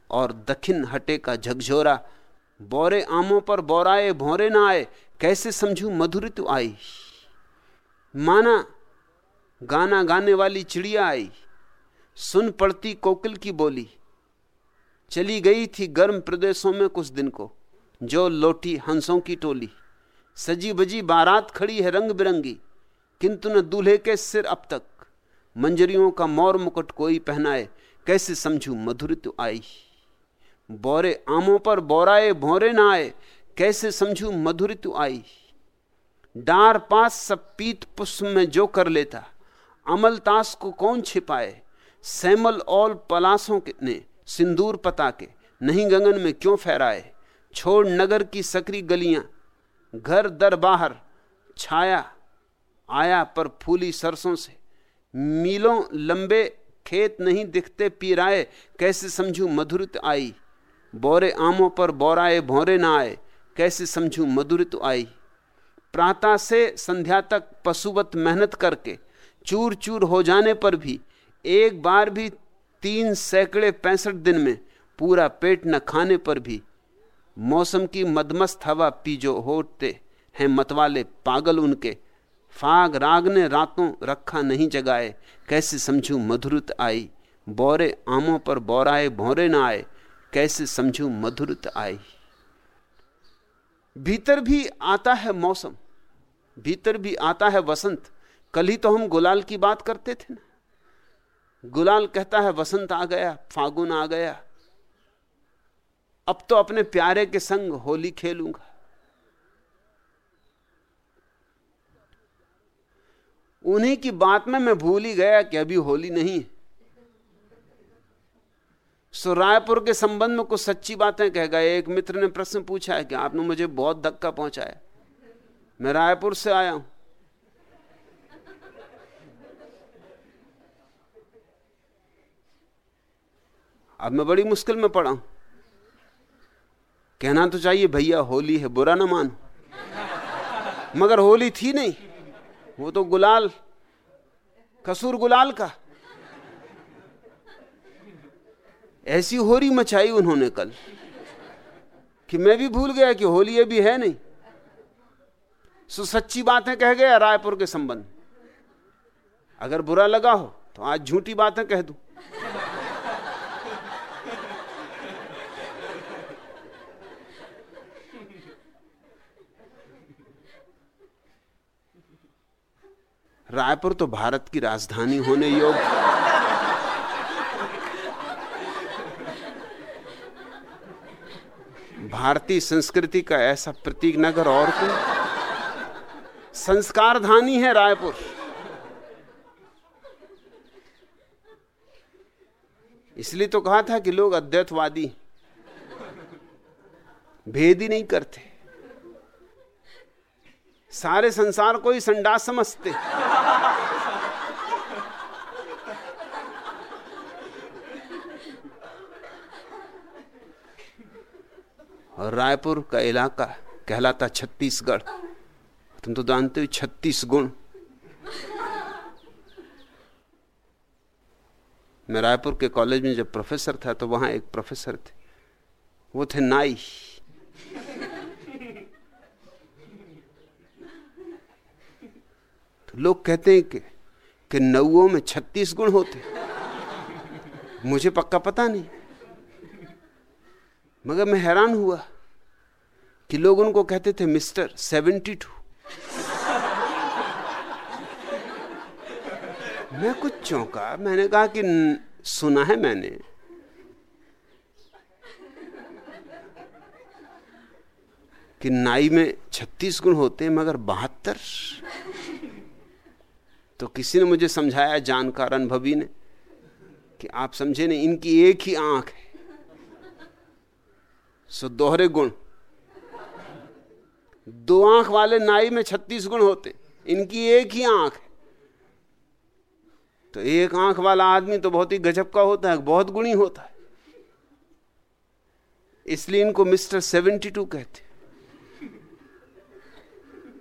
और दखिन हटे का झकझोरा, बोरे आमों पर बोराए भोरे ना आए, कैसे समझू मधुरित आई? माना गाना गाने वाली चिड़िया आई, सुन पड़ती कोकिल की बोली, चली गई थी गर्म प्रदेशों में कुछ दिन को, जो लोटी हंसों की टोली, सजी बजी बारात खड़ी है रंग बिरंगी किंतु न दूल्हे के सिर अब तक। मंजरियों का मोर मुकुट कोई पहनाए, कैसे समझू मधुर मधुरित आई। बोरे आमों पर बोराए, भोरे ना आए कैसे समझू मधुर मधुरित आई। डार पास सब पीत पुष्प में जो कर लेता, अमल तास को कौन छिपाए। सैमल और पलासों के, ने, सिंदूर पता के नहीं गगन में क्यों फहराए। छोड़ नगर की सकरी गलियाँ, घर दर बाहर, छाया आया पर फूली सरसों से। मीलों लंबे खेत नहीं दिखते पीराए, कैसे समझू मधुरित आई? बोरे आमों पर बोराए भोरे ना आए, कैसे समझू मधुरित आई? प्रातः से संध्या तक पशुवत मेहनत करके चूर चूर हो जाने पर भी, एक बार भी तीन सैकड़े पैंसठ दिन में पूरा पेट न खाने पर भी, मौसम की मदमस्त हवा पीजो होते हैं मतवाले पागल उनके फाग राग ने रातों रखा नहीं जगाए, कैसे समझू मधुरत आई? बोरे आमों पर बोराए, भोरे ना आए, कैसे समझू मधुरत आई? भीतर भी आता है मौसम, भीतर भी आता है वसंत। कल ही तो हम गुलाल की बात करते थे ना। गुलाल कहता है, वसंत आ गया, फागुन आ गया। अब तो अपने प्यारे के संग होली खेलूँगा। उन्हीं की बात में मैं भूल ही गया कि अभी होली नहीं सो रायपुर के संबंध में कुछ सच्ची बातें कह गए। एक मित्र ने प्रश्न पूछा है कि आपने मुझे बहुत धक्का पहुँचाया। मैं रायपुर से आया हूँ। अब मैं बड़ी मुश्किल में पड़ा हूँ। कहना तो चाहिए, भैया, होली है, बुरा ना मानो। मगर होली थी नहीं। वो तो गुलाल, कसूर गुलाल का। ऐसी होरी मचाई उन्होंने कल, कि मैं भी भूल गया कि होली अभी है नहीं। सो सच्ची बातें कह गया रायपुर के संबंध। अगर बुरा लगा हो तो आज झूठी बातें कह दू। रायपुर तो भारत की राजधानी होने योग्य। भारतीय संस्कृति का ऐसा प्रतीक नगर और कोई? संस्कार धानी है रायपुर। इसलिए तो कहा था कि लोग अद्वैतवादी भेद ही नहीं करते। सारे संसार को ही संडास समझते। और रायपुर का इलाका कहलाता छत्तीसगढ़। तुम तो जानते हो छत्तीस गुण। मैं रायपुर के कॉलेज में जब प्रोफेसर था तो वहाँ एक प्रोफेसर थे। वो थे नाई। लोग कहते हैं कि, कि नौओं में छत्तीस गुण होते। मुझे पक्का पता नहीं। मगर मैं हैरान हुआ कि लोग उनको कहते थे मिस्टर सेवेंटी टू। मैं कुछ चौंका। मैंने कहा कि सुना है मैंने। कि नाई में छत्तीस गुण होते हैं मगर बहत्तर। तो किसी ने मुझे समझाया जानकार अनुभवी ने, कि आप समझे नहीं, इनकी एक ही आँख है। सो दोहरे गुण। दो आँख वाले नाई में छत्तीस गुण होते, इनकी एक ही आँख है। तो एक आँख वाला आदमी तो बहुत ही गजब का होता है, बहुत गुणी होता है। इसलिए इनको मिस्टर सेवेंटी टू कहते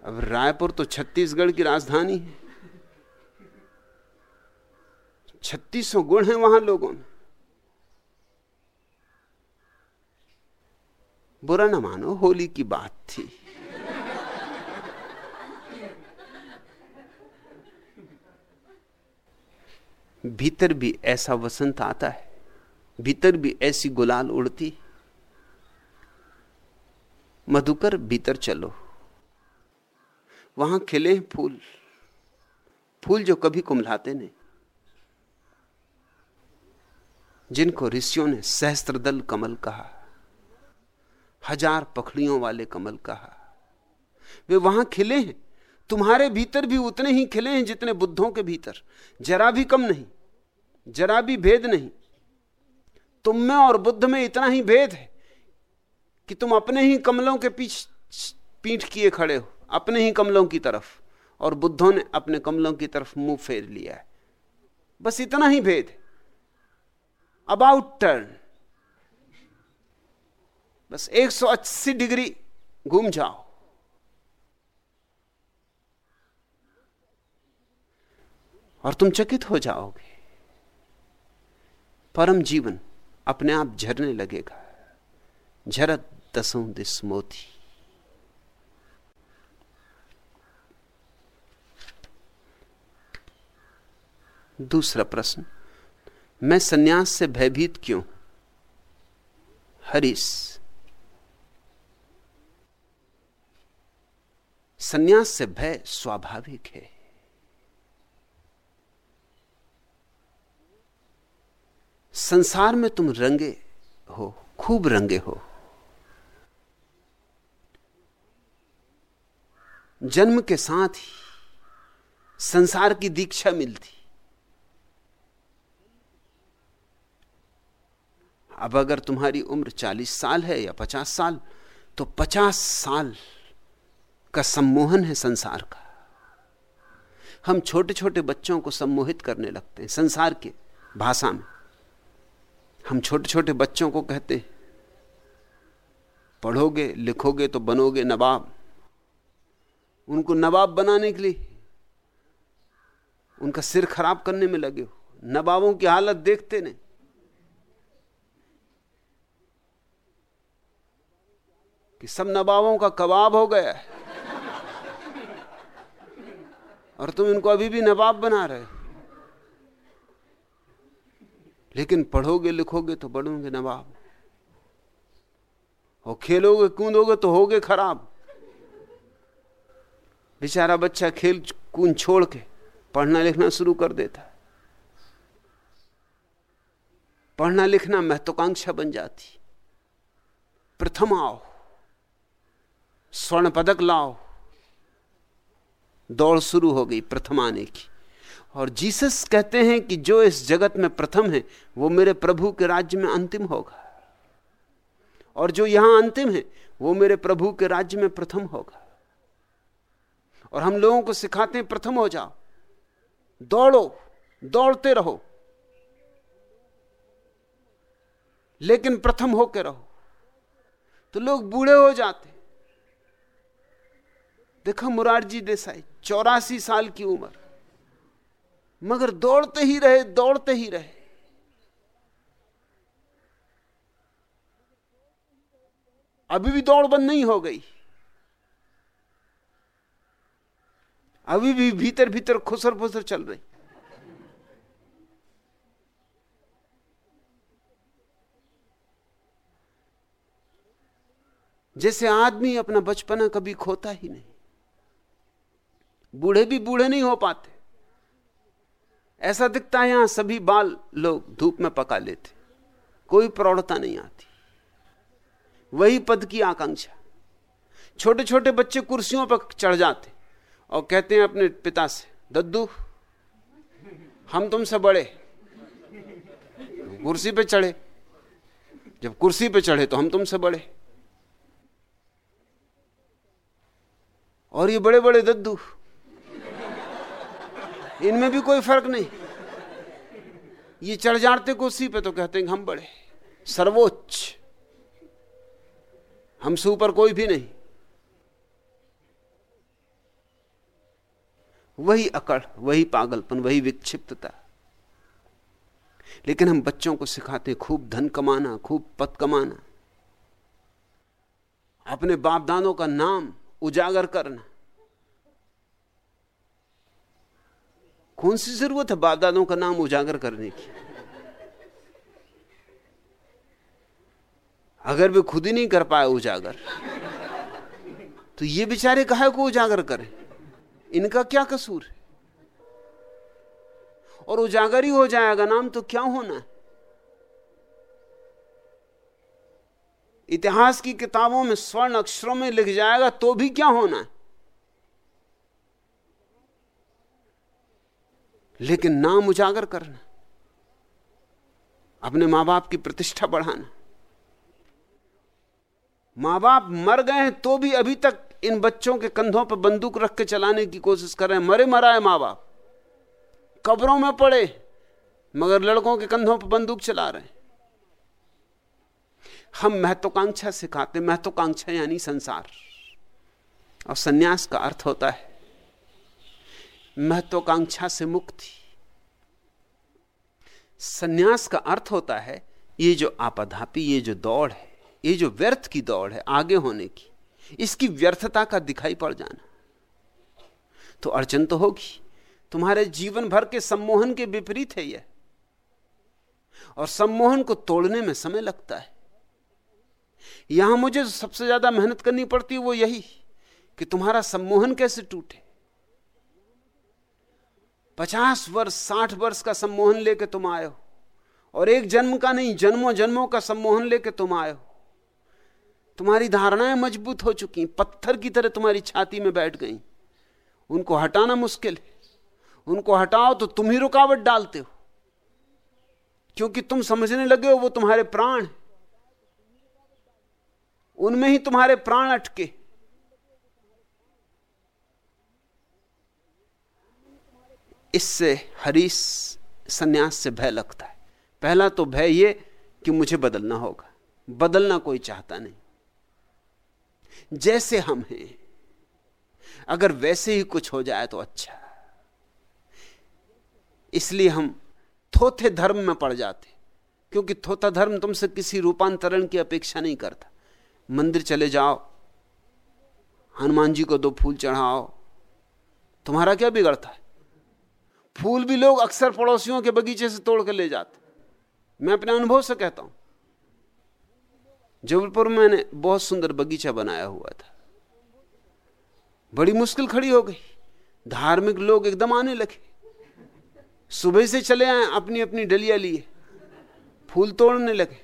अब रायपुर तो छत्तीसगढ़ की राजधानी है। छत्तीसों गुण हैं वहाँ लोगों में। बुरा ना मानो, होली की बात थी। भीतर भी ऐसा वसंत आता है, भीतर भी ऐसी गुलाल उड़ती मधुकर भीतर चलो। वहाँ खिले फूल फूल जो कभी कुमलाते नहीं। जिनको ऋषियों ने सहस्त्रदल कमल कहा, हज़ार पखड़ियों वाले कमल कहा, वे वहाँ खिले हैं। तुम्हारे भीतर भी उतने ही खिले हैं जितने बुद्धों के भीतर। जरा भी कम नहीं, जरा भी भेद नहीं। तुम में और बुद्ध में इतना ही भेद है कि तुम अपने ही कमलों के पीछ पीठ किए खड़े हो, अपने ही कमलों की तरफ़, और बुद्धों ने अपने कमलों की तरफ़ मुँह फेर लिया है। बस इतना ही भेद है। अबाउट टर्न बस 180 डिग्री घूम जाओ। और तुम चकित हो जाओगे। परम जीवन अपने आप झरने लगेगा। झरत दसों दिस मोती। दूसरा प्रश्न। मैं सन्यास से भयभीत क्यों? हरीश। सन्यास से भय स्वाभाविक है। संसार में तुम रंगे हो, खूब रंगे हो। जन्म के साथ ही संसार की दीक्षा मिलती। अब अगर तुम्हारी उम्र 40 साल है या 50 साल तो 50 साल का सम्मोहन है संसार का। हम छोटे छोटे बच्चों को सम्मोहित करने लगते हैं संसार के भाषा में। हम छोटे छोटे बच्चों को कहते हैं, पढ़ोगे, लिखोगे तो बनोगे नवाब। उनको नवाब बनाने के लिए उनका सिर खराब करने में लगे हो। नवाबों की हालत देखते नहीं। कि सब नवाबों का कबाब हो गया है। और तुम इनको अभी भी नवाब बना रहे हो। लेकिन पढ़ोगे लिखोगे तो बढ़ोगे नवाब। और खेलोगे कूदोगे तो होगे खराब। बेचारा बच्चा खेल कूद छोड़ के पढ़ना लिखना शुरू कर देता। पढ़ना लिखना महत्वाकांक्षा बन जाती। प्रथम आओ। स्वर्ण पदक लाओ। दौड़ शुरू हो गई प्रथम आने की। और जीसस कहते हैं कि जो इस जगत में प्रथम है, वो मेरे प्रभु के राज्य में अंतिम होगा। और जो यहाँ अंतिम है, वो मेरे प्रभु के राज्य में प्रथम होगा। और हम लोगों को सिखाते हैं, प्रथम हो जाओ। दौड़ो, दौड़ते रहो। लेकिन प्रथम होकर रहो। तो लोग बूढ़े हो जाते देखो मुरारजी देसाई, चौरासी साल की उम्र। मगर दौड़ते ही रहे, दौड़ते ही रहे। अभी भी दौड़ बंद नहीं हो गई। अभी भी भीतर भीतर खुसर फुसर चल रही। जैसे आदमी अपना बचपना कभी खोता ही नहीं। बूढ़े भी बूढ़े नहीं हो पाते। ऐसा दिखता है यहाँ सभी बाल लोग धूप में पका लेते। कोई प्रौढ़ता नहीं आती। वही पद की आकांक्षा। छोटे छोटे बच्चे कुर्सियों पर चढ़ जाते और कहते हैं अपने पिता से, दद्दू, हम तुमसे बड़े। कुर्सी पे चढ़े। जब कुर्सी पे चढ़े तो हम तुमसे बड़े। और ये बड़े बड़े दद्दू इनमें भी कोई फ़र्क नहीं। ये चढ़ जाते कुर्सी पे तो कहते हैं हम बड़े, सर्वोच्च। हमसे ऊपर कोई भी नहीं। वही अकड़, वही पागलपन, वही विक्षिप्तता। लेकिन हम बच्चों को सिखाते खूब धन कमाना, खूब पद कमाना। अपने बाप दादों का नाम उजागर करना। कौन सी ज़रूरत है? बाप दादों का नाम उजागर करने की। अगर वे खुद ही नहीं कर पाए उजागर तो ये बेचारे कहा को उजागर करें? इनका क्या कसूर है? और उजागर ही हो जाएगा, नाम तो क्या होना इतिहास की किताबों में स्वर्ण अक्षरों में लिख जाएगा तो भी क्या होना है? लेकिन नाम उजागर करना, अपने माँ बाप की प्रतिष्ठा बढ़ाना। माँ बाप मर गए हैं तो भी अभी तक इन बच्चों के कंधों पर बंदूक रख के चलाने की कोशिश कर रहे हैं। मरे मरा माँ बाप कब्रों में पड़े, मगर लड़कों के कंधों पर बंदूक चला रहे हैं। हम महत्वाकांक्षा सिखाते महत्वाकांक्षा यानी संसार। और सन्यास का अर्थ होता है महत्वाकांक्षा से मुक्ति सन्यास का अर्थ होता है, ये जो आपाधापी, ये जो दौड़ है, ये जो व्यर्थ की दौड़ है आगे होने की, इसकी व्यर्थता का दिखाई पड़ जाना। तो अड़चन तो होगी। तुम्हारे जीवन भर के सम्मोहन के विपरीत है यह। और सम्मोहन को तोड़ने में समय लगता है। यहाँ मुझे सबसे ज़्यादा मेहनत करनी पड़ती है वो यही कि तुम्हारा सम्मोहन कैसे टूटे। पचास वर्ष, साठ वर्ष का सम्मोहन लेके तुम आए हो। और एक जन्म का नहीं, जन्मों जन्मों का सम्मोहन लेके तुम आए हो। तुम्हारी धारणाएँ मज़बूत हो चुकी, पत्थर की तरह तुम्हारी छाती में बैठ गई। उनको हटाना मुश्किल है। उनको हटाओ तो तुम ही रुकावट डालते हो। क्योंकि तुम समझने लगे हो वो तुम्हारे प्राण उनमें ही तुम्हारे प्राण अटके। इससे, हरीश सन्यास से भय लगता है। पहला तो भय ये कि मुझे बदलना होगा। बदलना कोई चाहता नहीं। जैसे हम हैं, अगर वैसे ही कुछ हो जाए तो अच्छा। इसलिए हम थोथे धर्म में पड़ जाते। क्योंकि थोथा धर्म तुमसे किसी रूपांतरण की अपेक्षा नहीं करता। मंदिर चले जाओ, हनुमान जी को दो फूल चढ़ाओ। तुम्हारा क्या बिगड़ता है? फूल भी लोग अक्सर पड़ोसियों के बगीचे से तोड़ कर ले जाते मैं अपने अनुभव से कहता हूँ, जबलपुर में मैंने बहुत सुंदर बगीचा बनाया हुआ था। बड़ी मुश्किल खड़ी हो गई। धार्मिक लोग एकदम आने लगे। सुबह से चले आए अपनी अपनी डलिया लिए। फूल तोड़ने लगे।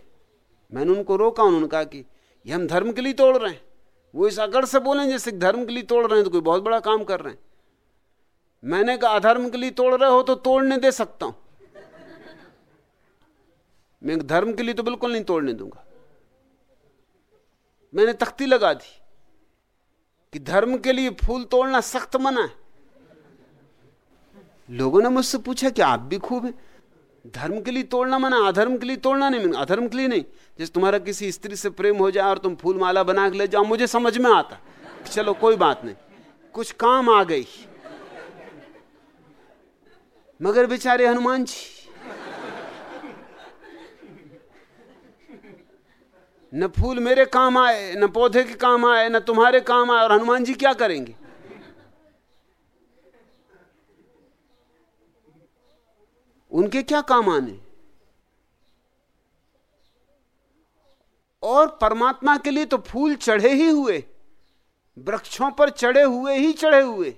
मैंने उनको रोका, उन्होंने कहा कि, ये हम धर्म के लिए तोड़ रहे हैं। वो इस अकड़ से बोले, जैसे धर्म के लिए तोड़ रहे हैं तो कोई बहुत बड़ा काम कर रहे हैं। मैंने कहा, अधर्म के लिए तोड़ रहे हो तो तोड़ने दे सकता हूँ। मैं धर्म के लिए तो बिल्कुल नहीं तोड़ने दूँगा। मैंने तख्ती लगा दी कि धर्म के लिए फूल तोड़ना सख्त मना है। लोगों ने मुझसे पूछा कि आप भी खूब है। धर्म के लिए तोड़ना मना, अधर्म के लिए तोड़ना नहीं। मना अधर्म के लिए नहीं। जैसे तुम्हारा किसी स्त्री से प्रेम हो जाए और तुम फूल माला बना के ले जाओ, मुझे समझ में आता। चलो, कोई बात नहीं। कुछ काम आ गई। मगर बेचारे हनुमान जी। न फूल मेरे काम आए, न पौधे के काम आए, न तुम्हारे काम आए, और हनुमान जी क्या करेंगे? उनके क्या काम आने? और परमात्मा के लिए तो फूल चढ़े ही हुए, वृक्षों पर चढ़े हुए ही चढ़े हुए।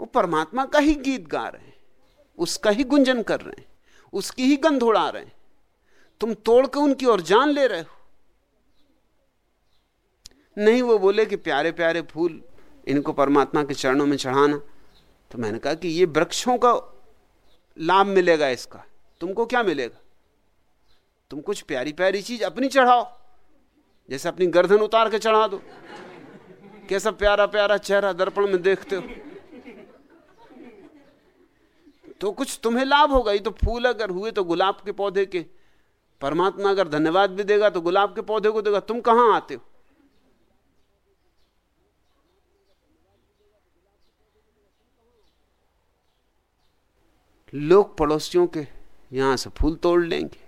वो परमात्मा का ही गीत गा रहे हैं, उसका ही गुंजन कर रहे हैं, उसकी ही गंध उड़ा रहे हैं। तुम तोड़ के उनकी ओर जान ले रहे हो। नहीं, वो बोले कि प्यारे प्यारे फूल, इनको परमात्मा के चरणों में चढ़ाना। तो मैंने कहा कि ये वृक्षों का लाभ मिलेगा इसका। तुमको क्या मिलेगा? तुम कुछ प्यारी प्यारी चीज़ अपनी चढ़ाओ, जैसे अपनी गर्दन उतार के चढ़ा दो। कैसा प्यारा प्यारा चेहरा दर्पण में देखते हो। तो कुछ तुम्हें लाभ होगा। ये तो फूल अगर हुए तो गुलाब के पौधे के। परमात्मा अगर धन्यवाद भी देगा तो गुलाब के पौधे को देगा। तुम कहाँ आते हो? लोग पड़ोसियों के यहाँ से फूल तोड़ लेंगे।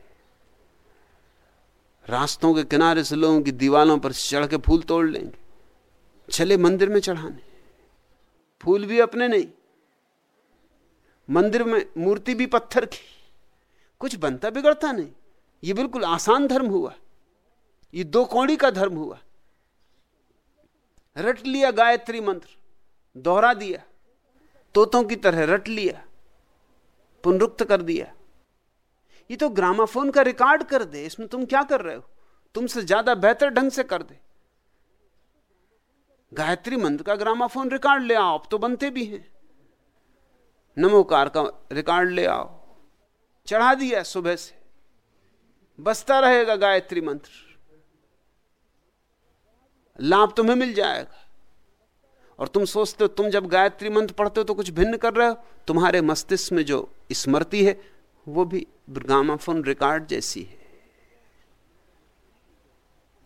रास्तों के किनारे से लोगों की दीवालों पर चढ़ के फूल तोड़ लेंगे। चले मंदिर में चढ़ाने। फूल भी अपने नहीं। मंदिर में मूर्ति भी पत्थर की। कुछ बनता बिगड़ता नहीं। ये बिल्कुल आसान धर्म हुआ। ये दो कौड़ी का धर्म हुआ। रट लिया गायत्री मंत्र, दोहरा दिया। तोतों की तरह रट लिया, पुनरुक्त कर दिया। ये तो ग्रामाफोन का रिकॉर्ड कर दे। इसमें तुम क्या कर रहे हो? तुमसे ज़्यादा बेहतर ढंग से कर दे। गायत्री मंत्र का ग्रामाफोन रिकॉर्ड ले अब तो बनते भी हैं। नमोकार का रिकॉर्ड ले आओ। चढ़ा दिया सुबह से। बसता रहेगा गायत्री मंत्र। लाभ तुम्हें मिल जाएगा। और तुम सोचते हो, तुम जब गायत्री मंत्र पढ़ते हो तो कुछ भिन्न कर रहे हो। तुम्हारे मस्तिष्क में जो स्मृति है, वो भी ग्रामाफोन रिकॉर्ड जैसी है।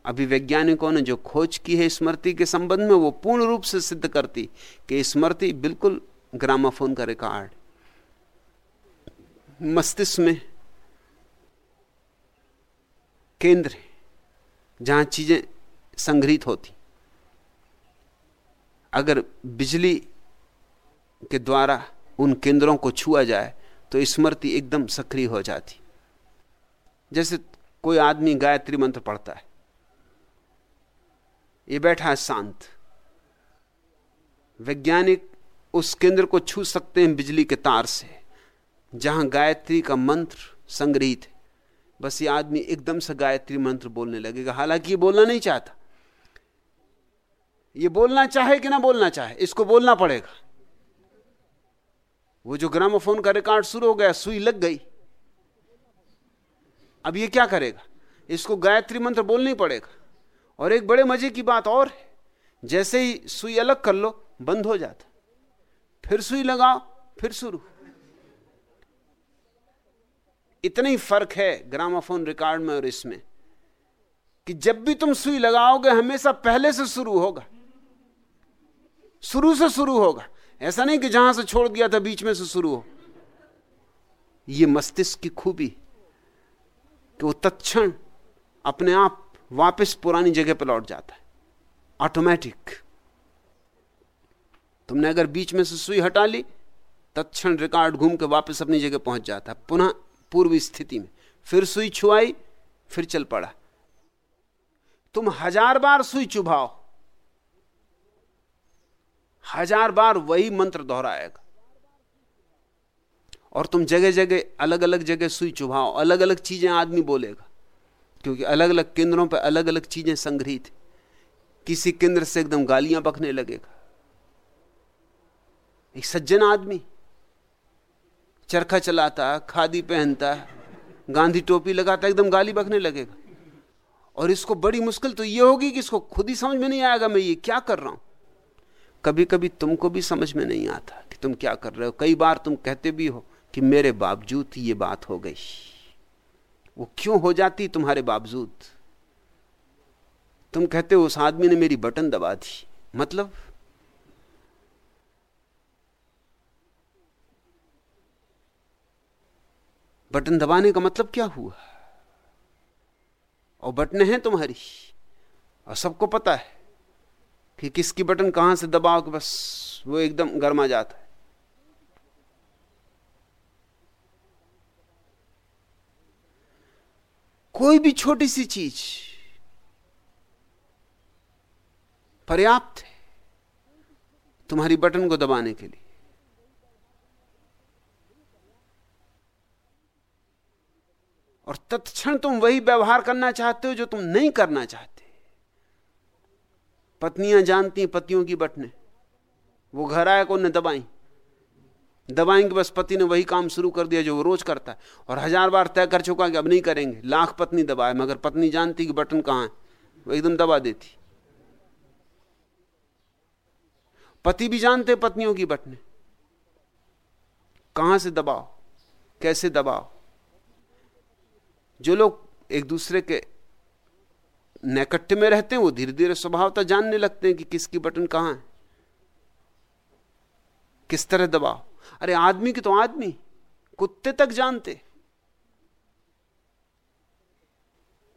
अभी वैज्ञानिकों ने जो खोज की है स्मृति के संबंध में, वो पूर्ण रूप से सिद्ध करती कि स्मृति बिल्कुल ग्रामाफोन का रिकॉर्ड। मस्तिष्क में केंद्र है, जहाँ चीज़ें संग्रहित होती। अगर बिजली के द्वारा उन केंद्रों को छुआ जाए तो स्मृति एकदम सक्रिय हो जाती। जैसे कोई आदमी गायत्री मंत्र पढ़ता है। ये बैठा है शांत। वैज्ञानिक उस केंद्र को छू सकते हैं बिजली के तार से, जहाँ गायत्री का मंत्र संग्रहित है। बस ये आदमी एकदम से गायत्री मंत्र बोलने लगेगा। हालाँकि ये बोलना नहीं चाहता। ये बोलना चाहे कि ना बोलना चाहे, इसको बोलना पड़ेगा। वो जो ग्रामोफोन का रिकॉर्ड शुरू हो गया, सुई लग गई। अब ये क्या करेगा? इसको गायत्री मंत्र बोलना ही पड़ेगा। और एक बड़े मज़े की बात और है। जैसे ही सुई अलग कर लो, बंद हो जाता। फिर सुई लगाओ फिर शुरू इतना ही फ़र्क है ग्रामाफोन रिकॉर्ड में और इसमें कि जब भी तुम सुई लगाओगे, हमेशा पहले से शुरू होगा। शुरू से शुरू होगा। ऐसा नहीं कि जहाँ से छोड़ दिया था, बीच में से शुरू हो। यह मस्तिष्क की खूबी कि वो तत्क्षण अपने आप वापस पुरानी जगह पर लौट जाता है। ऑटोमेटिक तुमने अगर बीच में से सुई हटा ली, तत्क्षण रिकॉर्ड घूम के वापस अपनी जगह पहुँच जाता। पुनः पूर्व स्थिति में फिर सुई छुआई, फिर चल पड़ा। तुम हज़ार बार सुई चुभाओ, हज़ार बार वही मंत्र दोहराएगा। और तुम जगह जगह अलग अलग जगह सुई चुभाओ अलग अलग चीज़ें आदमी बोलेगा। क्योंकि अलग अलग केंद्रों पर अलग अलग चीज़ें संग्रहित किसी केंद्र से एकदम गालियाँ बखने लगेगा। एक सज्जन आदमी। चरखा चलाता, खादी पहनता, गांधी टोपी लगाता, एकदम गाली बखने लगेगा। और इसको बड़ी मुश्किल तो यह होगी कि इसको खुद ही समझ में नहीं आएगा, मैं ये क्या कर रहा हूँ? कभी कभी तुमको भी समझ में नहीं आता कि तुम क्या कर रहे हो। कई बार तुम कहते भी हो कि मेरे बावजूद ये बात हो गई। वो क्यों हो जाती तुम्हारे बावजूद? तुम कहते हो उस आदमी ने मेरी बटन दबा दी। मतलब बटन दबाने का मतलब क्या हुआ? और बटने हैं तुम्हारी। और सबको पता है कि किसकी बटन कहाँ से दबाओ कि बस वो एकदम गर्मा जाता है। कोई भी छोटी सी चीज़ पर्याप्त है तुम्हारी बटन को दबाने के लिए। और तत्क्षण तुम वही व्यवहार करना चाहते हो जो तुम नहीं करना चाहते। पत्नियाँ जानती पतियों की बटने। वो घर आया को दबाई? दबाएँगे बस पति ने वही काम शुरू कर दिया जो वो रोज करता है। और हज़ार बार तय कर चुका कि अब नहीं करेंगे। लाख पत्नी दबाए, मगर पत्नी जानती कि बटन कहाँ है। वो एकदम दबा देती। पति भी जानते पत्नियों की बटने। कहाँ से दबाओ? कैसे दबाओ? जो लोग एक दूसरे के नैकट्य में रहते हैं, वो धीरे धीरे स्वभावता जानने लगते हैं कि किसकी बटन कहाँ है। किस तरह दबाओ अरे आदमी की तो आदमी, कुत्ते तक जानते।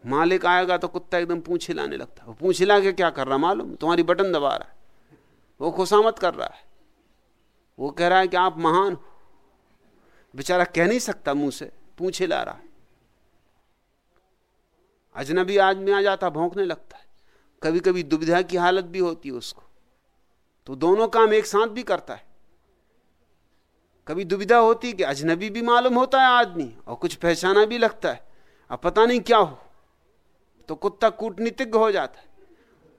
मालिक आएगा तो कुत्ता एकदम पूछ हिलाने लगता वो पूछ हिला के क्या कर रहा मालूम? तुम्हारी बटन दबा रहा है। वो खुशामत कर रहा है। वो कह रहा है कि आप महान हो। बेचारा कह नहीं सकता मुँह से, पूछ हिला रहा है। अजनबी आदमी आ जाता, भौंकने लगता है। कभी कभी दुविधा की हालत भी होती है उसको। तो दोनों काम एक साथ भी करता है। कभी दुविधा होती कि अजनबी भी मालूम होता है आदमी, और कुछ पहचाना भी लगता है। अब पता नहीं क्या हो। तो कुत्ता कूटनीतिज्ञ हो जाता है।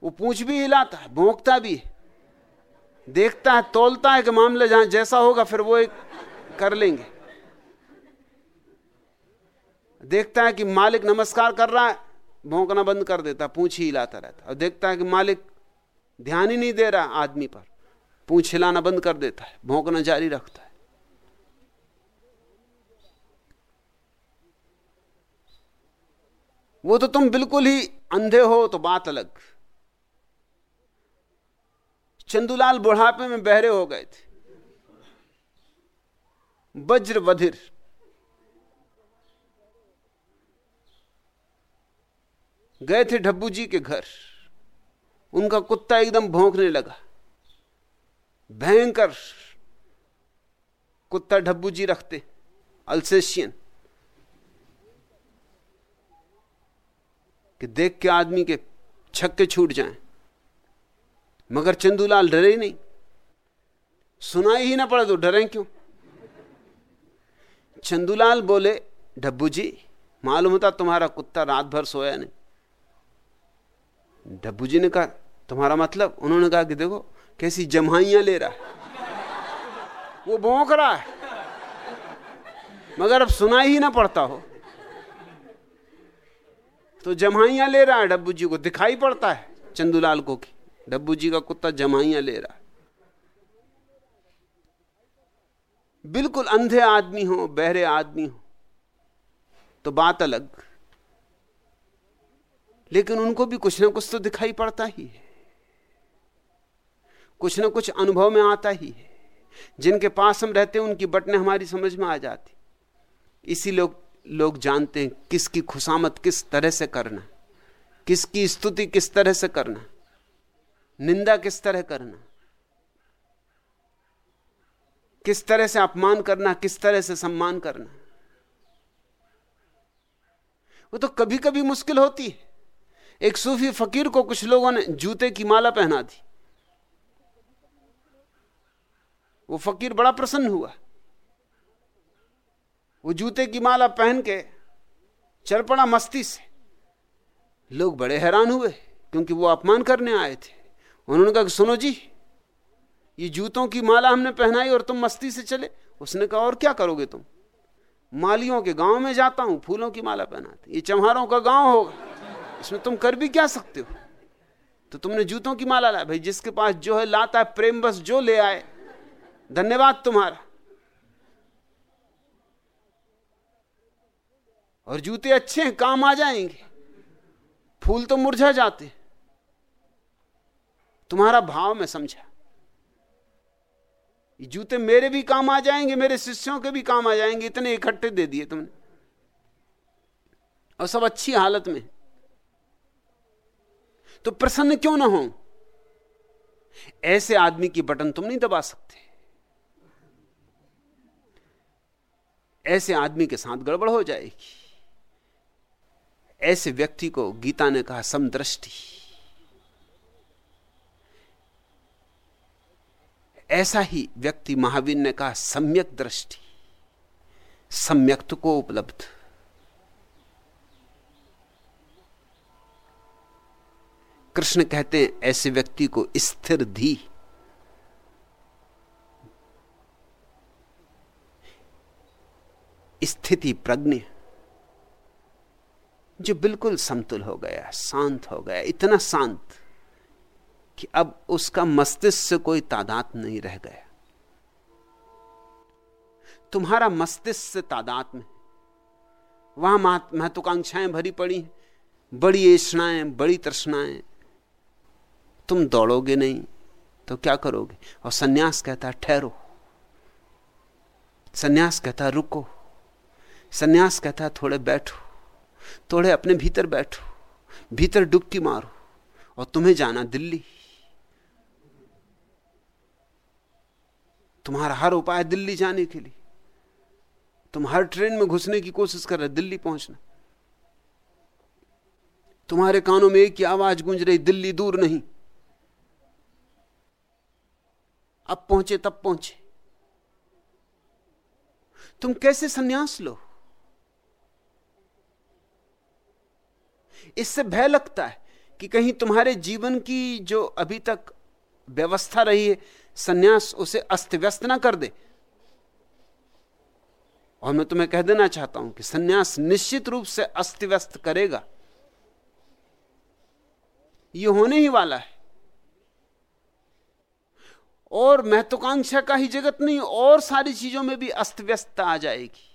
वो पूछ भी हिलाता है, भोंकता भी है। देखता है, तोलता है कि मामले जहाँ जैसा होगा, फिर वो एक कर लेंगे। देखता है कि मालिक नमस्कार कर रहा है। भोंकना बंद कर देता, पूछ ही हिलाता रहता। और देखता है कि मालिक ध्यान ही नहीं दे रहा आदमी पर। पूछ हिलाना बंद कर देता है, भोंकना जारी रखता है। वो तो तुम बिल्कुल ही अंधे हो तो बात अलग। चंदूलाल बुढ़ापे में बहरे हो गए थे। वज्र वधिर। गए थे ढब्बू जी के घर। उनका कुत्ता एकदम भौंकने लगा। भयंकर कुत्ता ढब्बू जी रखते, अल्सेशियन। कि देख के आदमी के छक्के छूट जाएँ। मगर चंदूलाल डरे नहीं। सुनाई ही ना पड़े तो डरे क्यों? चंदूलाल बोले डब्बू जी, मालूम होता तुम्हारा कुत्ता रात भर सोया नहीं। डब्बू जी ने कहा, तुम्हारा मतलब? उन्होंने कहा कि देखो, कैसी जमाइयाँ ले रहा है। वो भोंक रहा है। मगर अब सुना ही ना पड़ता हो। तो जमाइयाँ ले रहा है डब्बू जी को, दिखाई पड़ता है चंदूलाल को की डब्बू जी का कुत्ता जमाइयाँ ले रहा है। बिल्कुल अंधे आदमी हो, बहरे आदमी हो तो बात अलग। लेकिन उनको भी कुछ ना कुछ तो दिखाई पड़ता ही है। कुछ ना कुछ अनुभव में आता ही है। जिनके पास हम रहते हैं, उनकी बटने हमारी समझ में आ जाती। इसी लोग लोग जानते हैं किसकी खुशामत किस तरह से करना किसकी स्तुति किस तरह से करना निंदा किस तरह करना किस तरह से अपमान करना किस तरह से सम्मान करना वो तो कभी कभी मुश्किल होती है। एक सूफी फकीर को कुछ लोगों ने जूते की माला पहना दी। वो फकीर बड़ा प्रसन्न हुआ। वो जूते की माला पहन के चल पड़ा मस्ती से लोग बड़े हैरान हुए, क्योंकि वो अपमान करने आए थे। उन्होंने कहा, सुनो जी, ये जूतों की माला हमने पहनाई और तुम मस्ती से चले। उसने कहा, और क्या करोगे तुम? मालियों के गाँव में जाता हूँ, फूलों की माला पहनाते। ये चम्हारों का गाँव होगा। इसमें तुम कर भी क्या सकते हो? तो तुमने जूतों की माला लाया। भाई, जिसके पास जो है, लाता है, प्रेम बस जो ले आए। धन्यवाद तुम्हारा। और जूते अच्छे हैं, काम आ जाएँगे। फूल तो मुरझा जाते। तुम्हारा भाव मैं समझा। जूते मेरे भी काम आ जाएँगे, मेरे शिष्यों के भी काम आ जाएँगे, इतने इकट्ठे दे दिए तुमने। और सब अच्छी हालत में। तो प्रसन्न क्यों ना हो? ऐसे आदमी की बटन तुम नहीं दबा सकते। ऐसे आदमी के साथ गड़बड़ हो जाएगी। ऐसे व्यक्ति को गीता ने कहा, समदृष्टि। ऐसा ही व्यक्ति महावीर ने कहा, सम्यक दृष्टि। सम्यक्त को उपलब्ध। कृष्ण कहते हैं, ऐसे व्यक्ति को स्थिर धी। स्थिति प्रज्ञ, जो बिल्कुल समतुल हो गया, शांत हो गया, इतना शांत कि अब उसका मस्तिष्क से कोई तादात नहीं रह गया। तुम्हारा मस्तिष्क से तादाद में, वहाँ महत्वाकांक्षाएँ भरी पड़ी बड़ी ऐषणाएँ बड़ी तृष्णाएँ तुम दौड़ोगे नहीं तो क्या करोगे? और सन्यास कहता ठहरो। सन्यास कहता रुको। सन्यास कहता थोड़े बैठो। थोड़े अपने भीतर बैठो। भीतर डुबकी मारो। और तुम्हें जाना दिल्ली। तुम्हारा हर उपाय दिल्ली जाने के लिए। तुम हर ट्रेन में घुसने की कोशिश कर रहे दिल्ली पहुँचना। तुम्हारे कानों में एक ही आवाज़ गूंज रही, दिल्ली दूर नहीं। अब पहुँचे तब पहुँचे। तुम कैसे सन्यास लो? इससे भय लगता है कि कहीं तुम्हारे जीवन की जो अभी तक व्यवस्था रही है, सन्यास उसे अस्त व्यस्त ना कर दे। और मैं तुम्हें कह देना चाहता हूँ कि सन्यास निश्चित रूप से अस्त व्यस्त करेगा। यह होने ही वाला है। और महत्वाकांक्षा का ही जगत नहीं, और सारी चीज़ों में भी अस्त व्यस्तता आ जाएगी।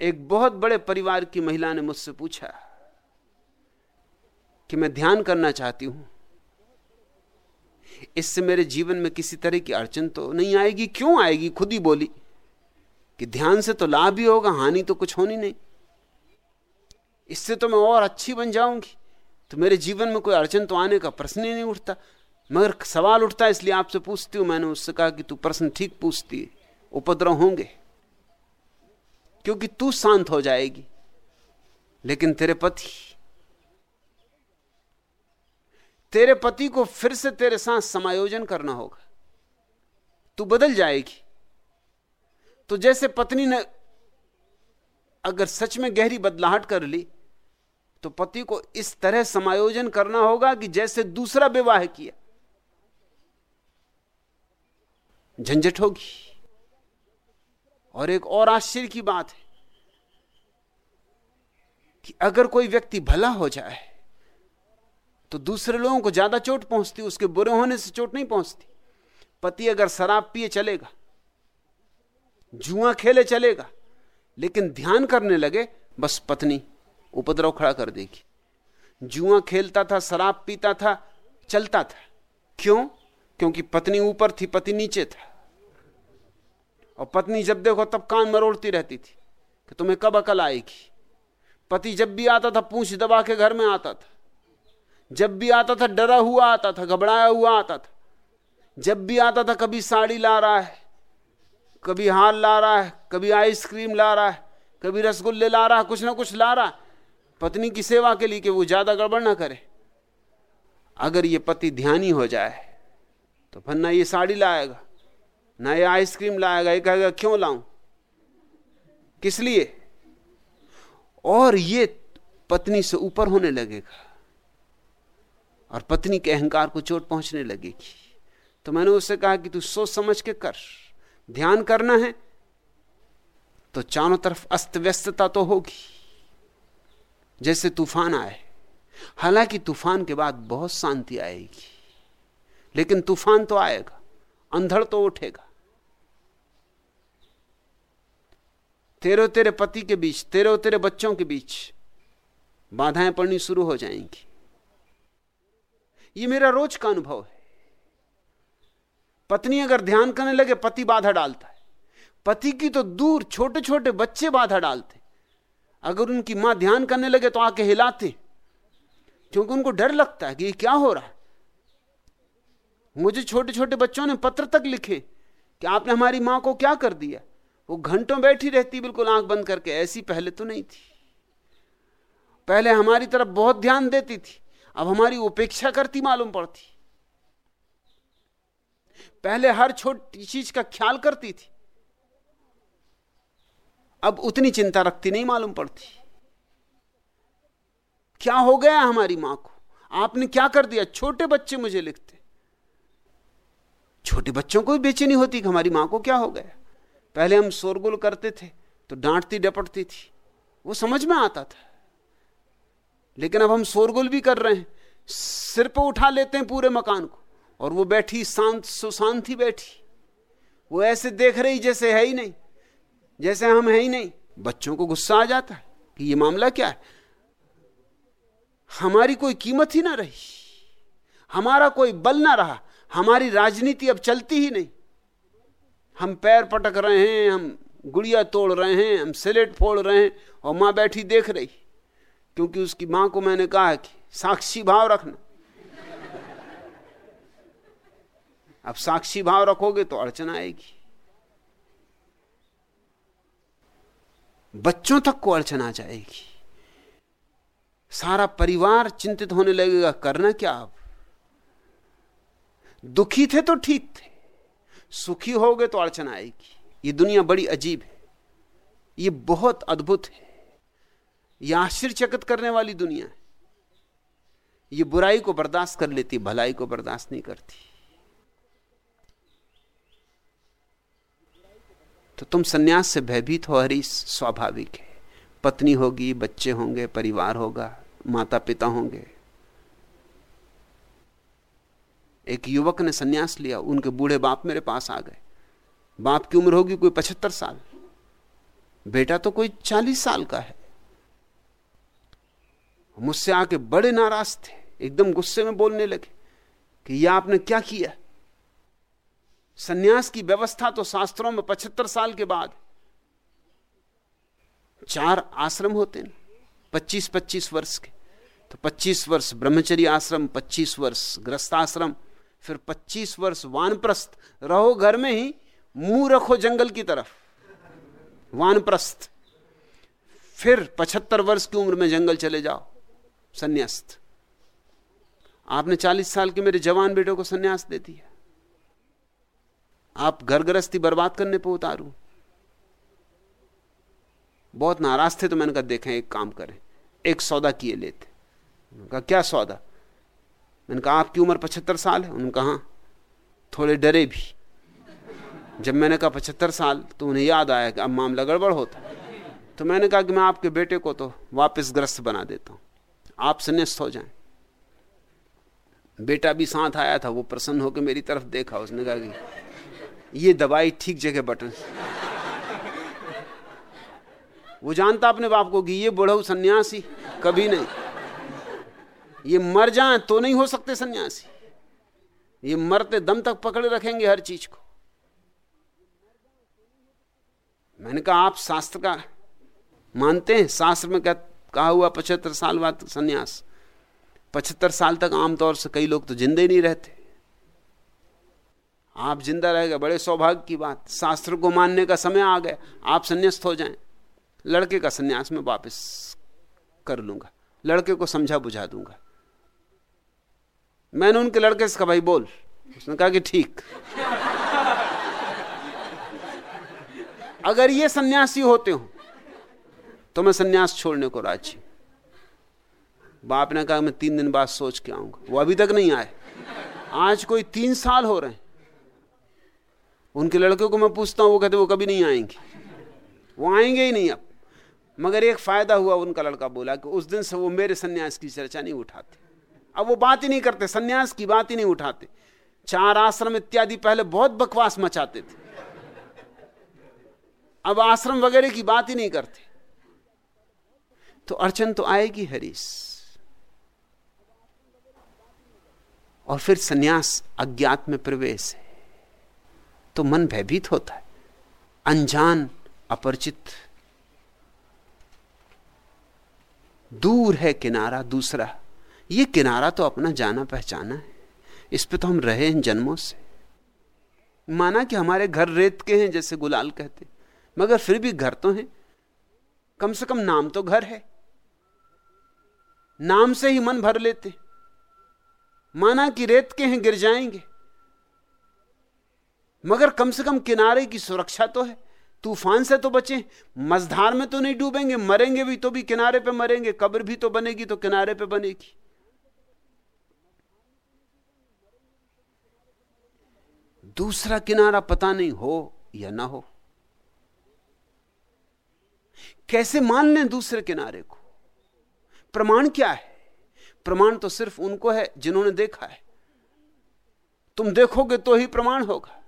एक बहुत बड़े परिवार की महिला ने मुझसे पूछा कि मैं ध्यान करना चाहती हूँ। इससे मेरे जीवन में किसी तरह की अड़चन तो नहीं आएगी। क्यों आएगी? खुद ही बोली कि ध्यान से तो लाभ ही होगा, हानि तो कुछ होनी नहीं। इससे तो मैं और अच्छी बन जाऊँगी। तो मेरे जीवन में कोई अड़चन तो आने का प्रश्न ही नहीं उठता। मगर सवाल उठता है इसलिए आपसे पूछती हूँ, मैंने उससे कहा कि तू प्रश्न ठीक पूछती उपद्रव होंगे, क्योंकि तू शांत हो जाएगी, लेकिन तेरे पति तेरे पति को फिर से तेरे साथ समायोजन करना होगा, तू बदल जाएगी तो जैसे पत्नी ने अगर सच में गहरी बदलाहट कर ली तो पति को इस तरह समायोजन करना होगा कि जैसे दूसरा विवाह किया। झंझट होगी। और एक और आश्चर्य की बात है कि अगर कोई व्यक्ति भला हो जाए तो दूसरे लोगों को ज़्यादा चोट पहुँचती, उसके बुरे होने से चोट नहीं पहुँचती। पति अगर शराब पिए चलेगा, जुआ खेले चलेगा, लेकिन ध्यान करने लगे, बस पत्नी उपद्रव खड़ा कर देगी। जुआ खेलता था, शराब पीता था, चलता था। क्यों? क्योंकि पत्नी ऊपर थी, पति नीचे था। और पत्नी जब देखो तब कान मरोड़ती रहती थी कि तुम्हें कब अकल आएगी। पति जब भी आता था, पूछ दबा के घर में आता था। जब भी आता था, डरा हुआ आता था, घबराया हुआ आता था। जब भी आता था, कभी साड़ी ला रहा है, कभी हार ला रहा है, कभी आइसक्रीम ला रहा है, कभी रसगुल्ले ला रहा है, कुछ ना कुछ ला रहा है। पत्नी की सेवा के लिए कि वो ज़्यादा गड़बड़ ना करे। अगर ये पति ध्यानी हो जाए तो फिर ना ये साड़ी लाएगा, ना ये आइसक्रीम लाएगा। ये कहेगा, क्यों लाऊं? किस लिए? और ये पत्नी से ऊपर होने लगेगा और पत्नी के अहंकार को चोट पहुँचने लगेगी। तो मैंने उससे कहा कि तू सोच समझ के कर, ध्यान करना है तो चारों तरफ़ अस्त व्यस्तता तो होगी। जैसे तूफ़ान आए, हालाँकि तूफ़ान के बाद बहुत शांति आएगी। लेकिन तूफ़ान तो आएगा, अंधड़ तो उठेगा। तेरे तेरे पति के बीच, तेरे तेरे बच्चों के बीच बाधाएँ पड़नी शुरू हो जाएँगी। ये मेरा रोज का अनुभव है। पत्नी अगर ध्यान करने लगे, पति बाधा डालता है। पति की तो दूर छोटे छोटे बच्चे बाधा डालते। अगर उनकी माँ ध्यान करने लगे तो आके हिलाते। क्योंकि उनको डर लगता है कि ये क्या हो रहा है। मुझे छोटे छोटे बच्चों ने पत्र तक लिखे कि आपने हमारी माँ को क्या कर दिया? वो घंटों बैठी रहती, बिल्कुल आँख बंद करके। ऐसी पहले तो नहीं थी। पहले हमारी तरफ़ बहुत ध्यान देती थी। अब हमारी उपेक्षा करती मालूम पड़ती। पहले हर छोटी चीज़ का ख्याल करती थी। अब उतनी चिंता रखती नहीं मालूम पड़ती। क्या हो गया हमारी माँ को? आपने क्या कर दिया? छोटे बच्चे मुझे लिखते। छोटे बच्चों को भी बेचैनी होती कि हमारी माँ को क्या हो गया? पहले हम शोरगुल करते थे तो डांटती डपटती थी। वो समझ में आता था। लेकिन अब हम शोरगुल भी कर रहे हैं। सिर पर उठा लेते हैं पूरे मकान को, और वो बैठी, शांत, सुशांत ही बैठी। वो ऐसे देख रही जैसे है ही नहीं, जैसे हम है ही नहीं। बच्चों को गुस्सा आ जाता है कि ये मामला क्या है? हमारी कोई कीमत ही ना रही। हमारा कोई बल ना रहा। हमारी राजनीति अब चलती ही नहीं। हम पैर पटक रहे हैं, हम गुड़िया तोड़ रहे हैं, हम सिलेट फोड़ रहे हैं और माँ बैठी देख रही, क्योंकि उसकी माँ को मैंने कहा कि साक्षी भाव रखना। अब साक्षी भाव रखोगे तो अड़चन आएगी। बच्चों तक को अड़चन आ जाएगी। सारा परिवार चिंतित होने लगेगा, करना क्या अब? दुखी थे तो ठीक थे, सुखी हो गए तो अड़चन आएगी। ये दुनिया बड़ी अजीब है, ये बहुत अद्भुत है। यह आश्चर्यचकित करने वाली दुनिया है। ये बुराई को बर्दाश्त कर लेती, भलाई को बर्दाश्त नहीं करती। तो तुम सन्यास से भयभीत हो हरी स्वाभाविक है। पत्नी होगी, बच्चे होंगे, परिवार होगा माता पिता होंगे। एक युवक ने सन्यास लिया, उनके बूढ़े बाप मेरे पास आ गए। बाप की उम्र होगी कोई पचहत्तर साल। बेटा तो कोई चालीस साल का है। मुझसे आके बड़े नाराज़ थे, एकदम गुस्से में बोलने लगे कि यह आपने क्या किया? सन्यास की व्यवस्था तो शास्त्रों में पचहत्तर साल के बाद। चार आश्रम होते हैं, पच्चीस पच्चीस वर्ष के। तो पच्चीस वर्ष ब्रह्मचर्य आश्रम, पच्चीस वर्ष ग्रस्ताश्रम फिर पच्चीस वर्ष वानप्रस्थ, रहो घर में ही, मुँह रखो जंगल की तरफ़। वानप्रस्थ। फिर पचहत्तर वर्ष की उम्र में जंगल चले जाओ, संन्यास्त। आपने चालीस साल के मेरे जवान बेटे को संन्यास दे दिया। आप घर गृहस्थी बर्बाद करने पर उतारू। बहुत नाराज़ थे तो मैंने कहा, देखें, एक काम करें, एक सौदा किए लेते। क्या सौदा? मैंने कहा, आपकी उम्र पचहत्तर साल है? उन्होंने कहा हाँ। थोड़े डरे भी। जब मैंने कहा, पचहत्तर साल तो उन्हें याद आया कि अब मामला गड़बड़ होता। तो मैंने कहा कि मैं आपके बेटे को तो वापस ग्रस्त बना देता हूँ। आप संन्यास्त हो जाएँ। बेटा भी साथ आया था, वो प्रसन्न होकर मेरी तरफ़ देखा। उसने कहा कि, ये दवाई ठीक जगह बटन वो जानता अपने बाप को कि ये बुढ़ऊ सन्यासी, कभी नहीं। ये मर जाएँ तो नहीं हो सकते सन्यासी। ये मरते दम तक पकड़े रखेंगे हर चीज़ को। मैंने कहा, आप शास्त्र का मानते हैं? शास्त्र में क्या कहा हुआ पचहत्तर साल बाद सन्यास। पचहत्तर साल तक आमतौर से कई लोग तो जिंदे ही नहीं रहते। आप ज़िंदा रहेगा बड़े सौभाग्य की बात। शास्त्र को मानने का समय आ गया। आप संन्यास्त हो जाएँ। लड़के का संन्यास में वापस कर लूँगा। लड़के को समझा बुझा दूँगा। मैंने उनके लड़के से कहा, भाई, बोल। उसने कहा कि, ठीक। अगर ये सन्यासी होते हो तो मैं सन्यास छोड़ने को राज़ी बाप ने कहा, मैं तीन दिन बाद सोच के आऊँगा। वो अभी तक नहीं आए। आज कोई तीन साल हो रहे हैं। उनके लड़के को मैं पूछता हूँ, वो कहते, वो कभी नहीं आएँगे। वो आएँगे ही नहीं अब। मगर एक फ़ायदा हुआ, उनका लड़का बोला कि उस दिन से वो मेरे सन्यास की चर्चा नहीं उठाते। अब वो बात ही नहीं करते, सन्यास की बात ही नहीं उठाते। चार आश्रम इत्यादि पहले बहुत बकवास मचाते थे। अब आश्रम वगैरह की बात ही नहीं करते। तो अड़चन तो आएगी हरीश। और फिर सन्यास अज्ञात में प्रवेश है। तो मन भयभीत होता है। अनजान अपरिचित। दूर है किनारा, दूसरा। ये किनारा तो अपना जाना पहचाना है। इस पे तो हम रहे हैं जन्मों से। माना कि हमारे घर रेत के हैं, जैसे गुलाल कहते मगर फिर भी घर तो हैं। कम से कम नाम तो घर है। नाम से ही मन भर लेते माना कि रेत के हैं, गिर जाएँगे। मगर कम से कम किनारे की सुरक्षा तो है। तूफ़ान से तो बचे। मझधार में तो नहीं डूबेंगे। मरेंगे भी तो भी किनारे पे मरेंगे। कब्र भी तो बनेगी तो किनारे पे बनेगी। दूसरा किनारा पता नहीं हो या ना हो। कैसे मान लें दूसरे किनारे को? प्रमाण क्या है? प्रमाण तो सिर्फ़ उनको है जिन्होंने देखा है। तुम देखोगे तो ही प्रमाण होगा।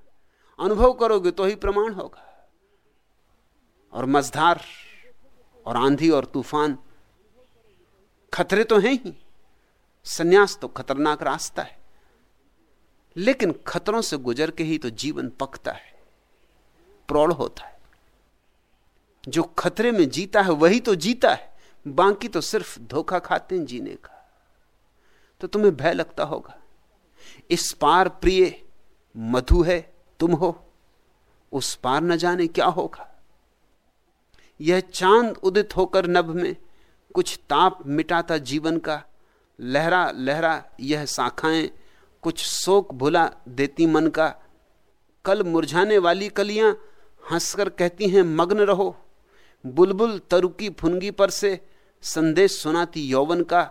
अनुभव करोगे तो ही प्रमाण होगा। और मझधार और आंधी और तूफ़ान खतरे तो हैं ही। सन्यास तो खतरनाक रास्ता है। लेकिन खतरों से गुजर के ही तो जीवन पकता है, प्रौढ़ होता है। जो खतरे में जीता है, वही तो जीता है। बाकी तो सिर्फ़ धोखा खाते हैं, जीने का। तो तुम्हें भय लगता होगा, इस पार प्रिय मधु है, तुम हो। उस पार न जाने क्या होगा। यह चाँद उदित होकर नभ में कुछ ताप मिटाता जीवन का। लहरा लहरा यह शाखाएँ कुछ शोक भुला देती मन का। कल मुरझाने वाली कलियाँ हंसकर कहती हैं, मग्न रहो। बुलबुल तरुकी फुनगी पर से संदेश सुनाती यौवन का,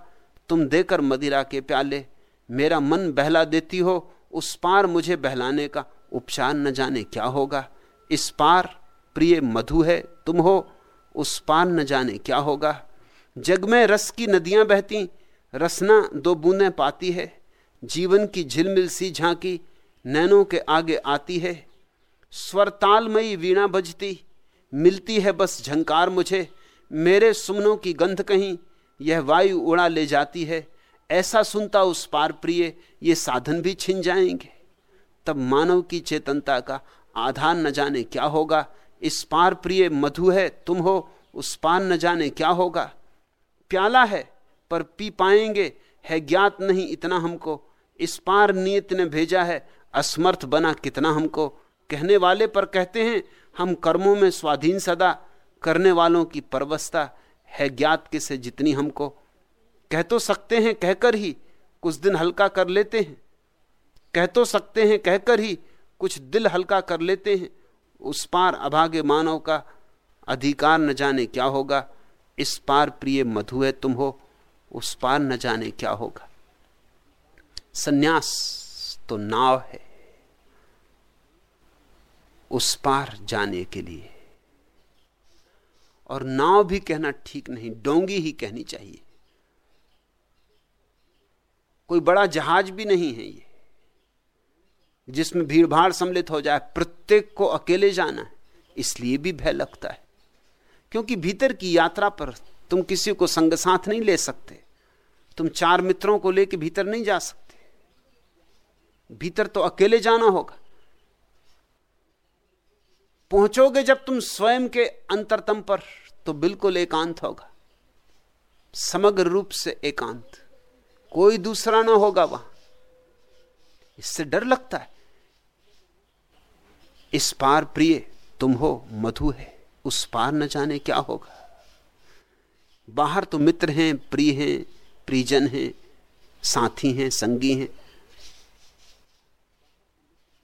तुम देकर मदिरा के प्याले। मेरा मन बहला देती हो, उस पार मुझे बहलाने का उपचार न जाने क्या होगा। इस पार प्रिय मधु है, तुम हो, उस पार न जाने क्या होगा। जग में रस की नदियाँ बहती, रसना दो बूंदें पाती है। जीवन की झिलमिल सी झांकी नैनों के आगे आती है। स्वर तालमयी वीणा बजती मिलती है बस झंकार मुझे। मेरे सुमनों की गंध कहीं यह वायु उड़ा ले जाती है। ऐसा सुनता उस पार प्रिय, ये साधन भी छिन जाएँगे। तब मानव की चेतनता का आधार न जाने क्या होगा। इस पार प्रिय मधु है, तुम हो, उस पार न जाने क्या होगा। प्याला है, पर पी पाएँगे, है ज्ञात नहीं इतना हमको। इस पार नियत ने भेजा है, असमर्थ बना कितना हमको। कहने वाले पर कहते हैं, हम कर्मों में स्वाधीन सदा, करने वालों की परवस्ता है ज्ञात किसे जितनी हमको। कह तो सकते हैं, कहकर ही कुछ दिन हल्का कर लेते हैं। कह तो सकते हैं, कहकर ही कुछ दिल हल्का कर लेते हैं। उस पार अभागे मानव का अधिकार न जाने क्या होगा। इस पार प्रिय मधु है तुम हो, उस पार न जाने क्या होगा। सन्यास तो नाव है, उस पार जाने के लिए। और नाव भी कहना ठीक नहीं, डोंगी ही कहनी चाहिए। कोई बड़ा जहाज़ भी नहीं है ये, जिसमें भीड़ भाड़ सम्मिलित हो जाए, प्रत्येक को अकेले जाना इसलिए भी भय लगता है। क्योंकि भीतर की यात्रा पर तुम किसी को संग साथ नहीं ले सकते, तुम चार मित्रों को लेकर भीतर नहीं जा सकते। भीतर तो अकेले जाना होगा। पहुंचोगे जब तुम स्वयं के अंतरतम पर तो बिल्कुल एकांत होगा। समग्र रूप से एकांत। कोई दूसरा ना होगा वहाँ। इससे डर लगता है। इस पार प्रिय, तुम हो, मधु है। उस पार न जाने क्या होगा। बाहर तो मित्र हैं, प्रिय हैं, प्रियजन हैं, साथी हैं, संगी हैं।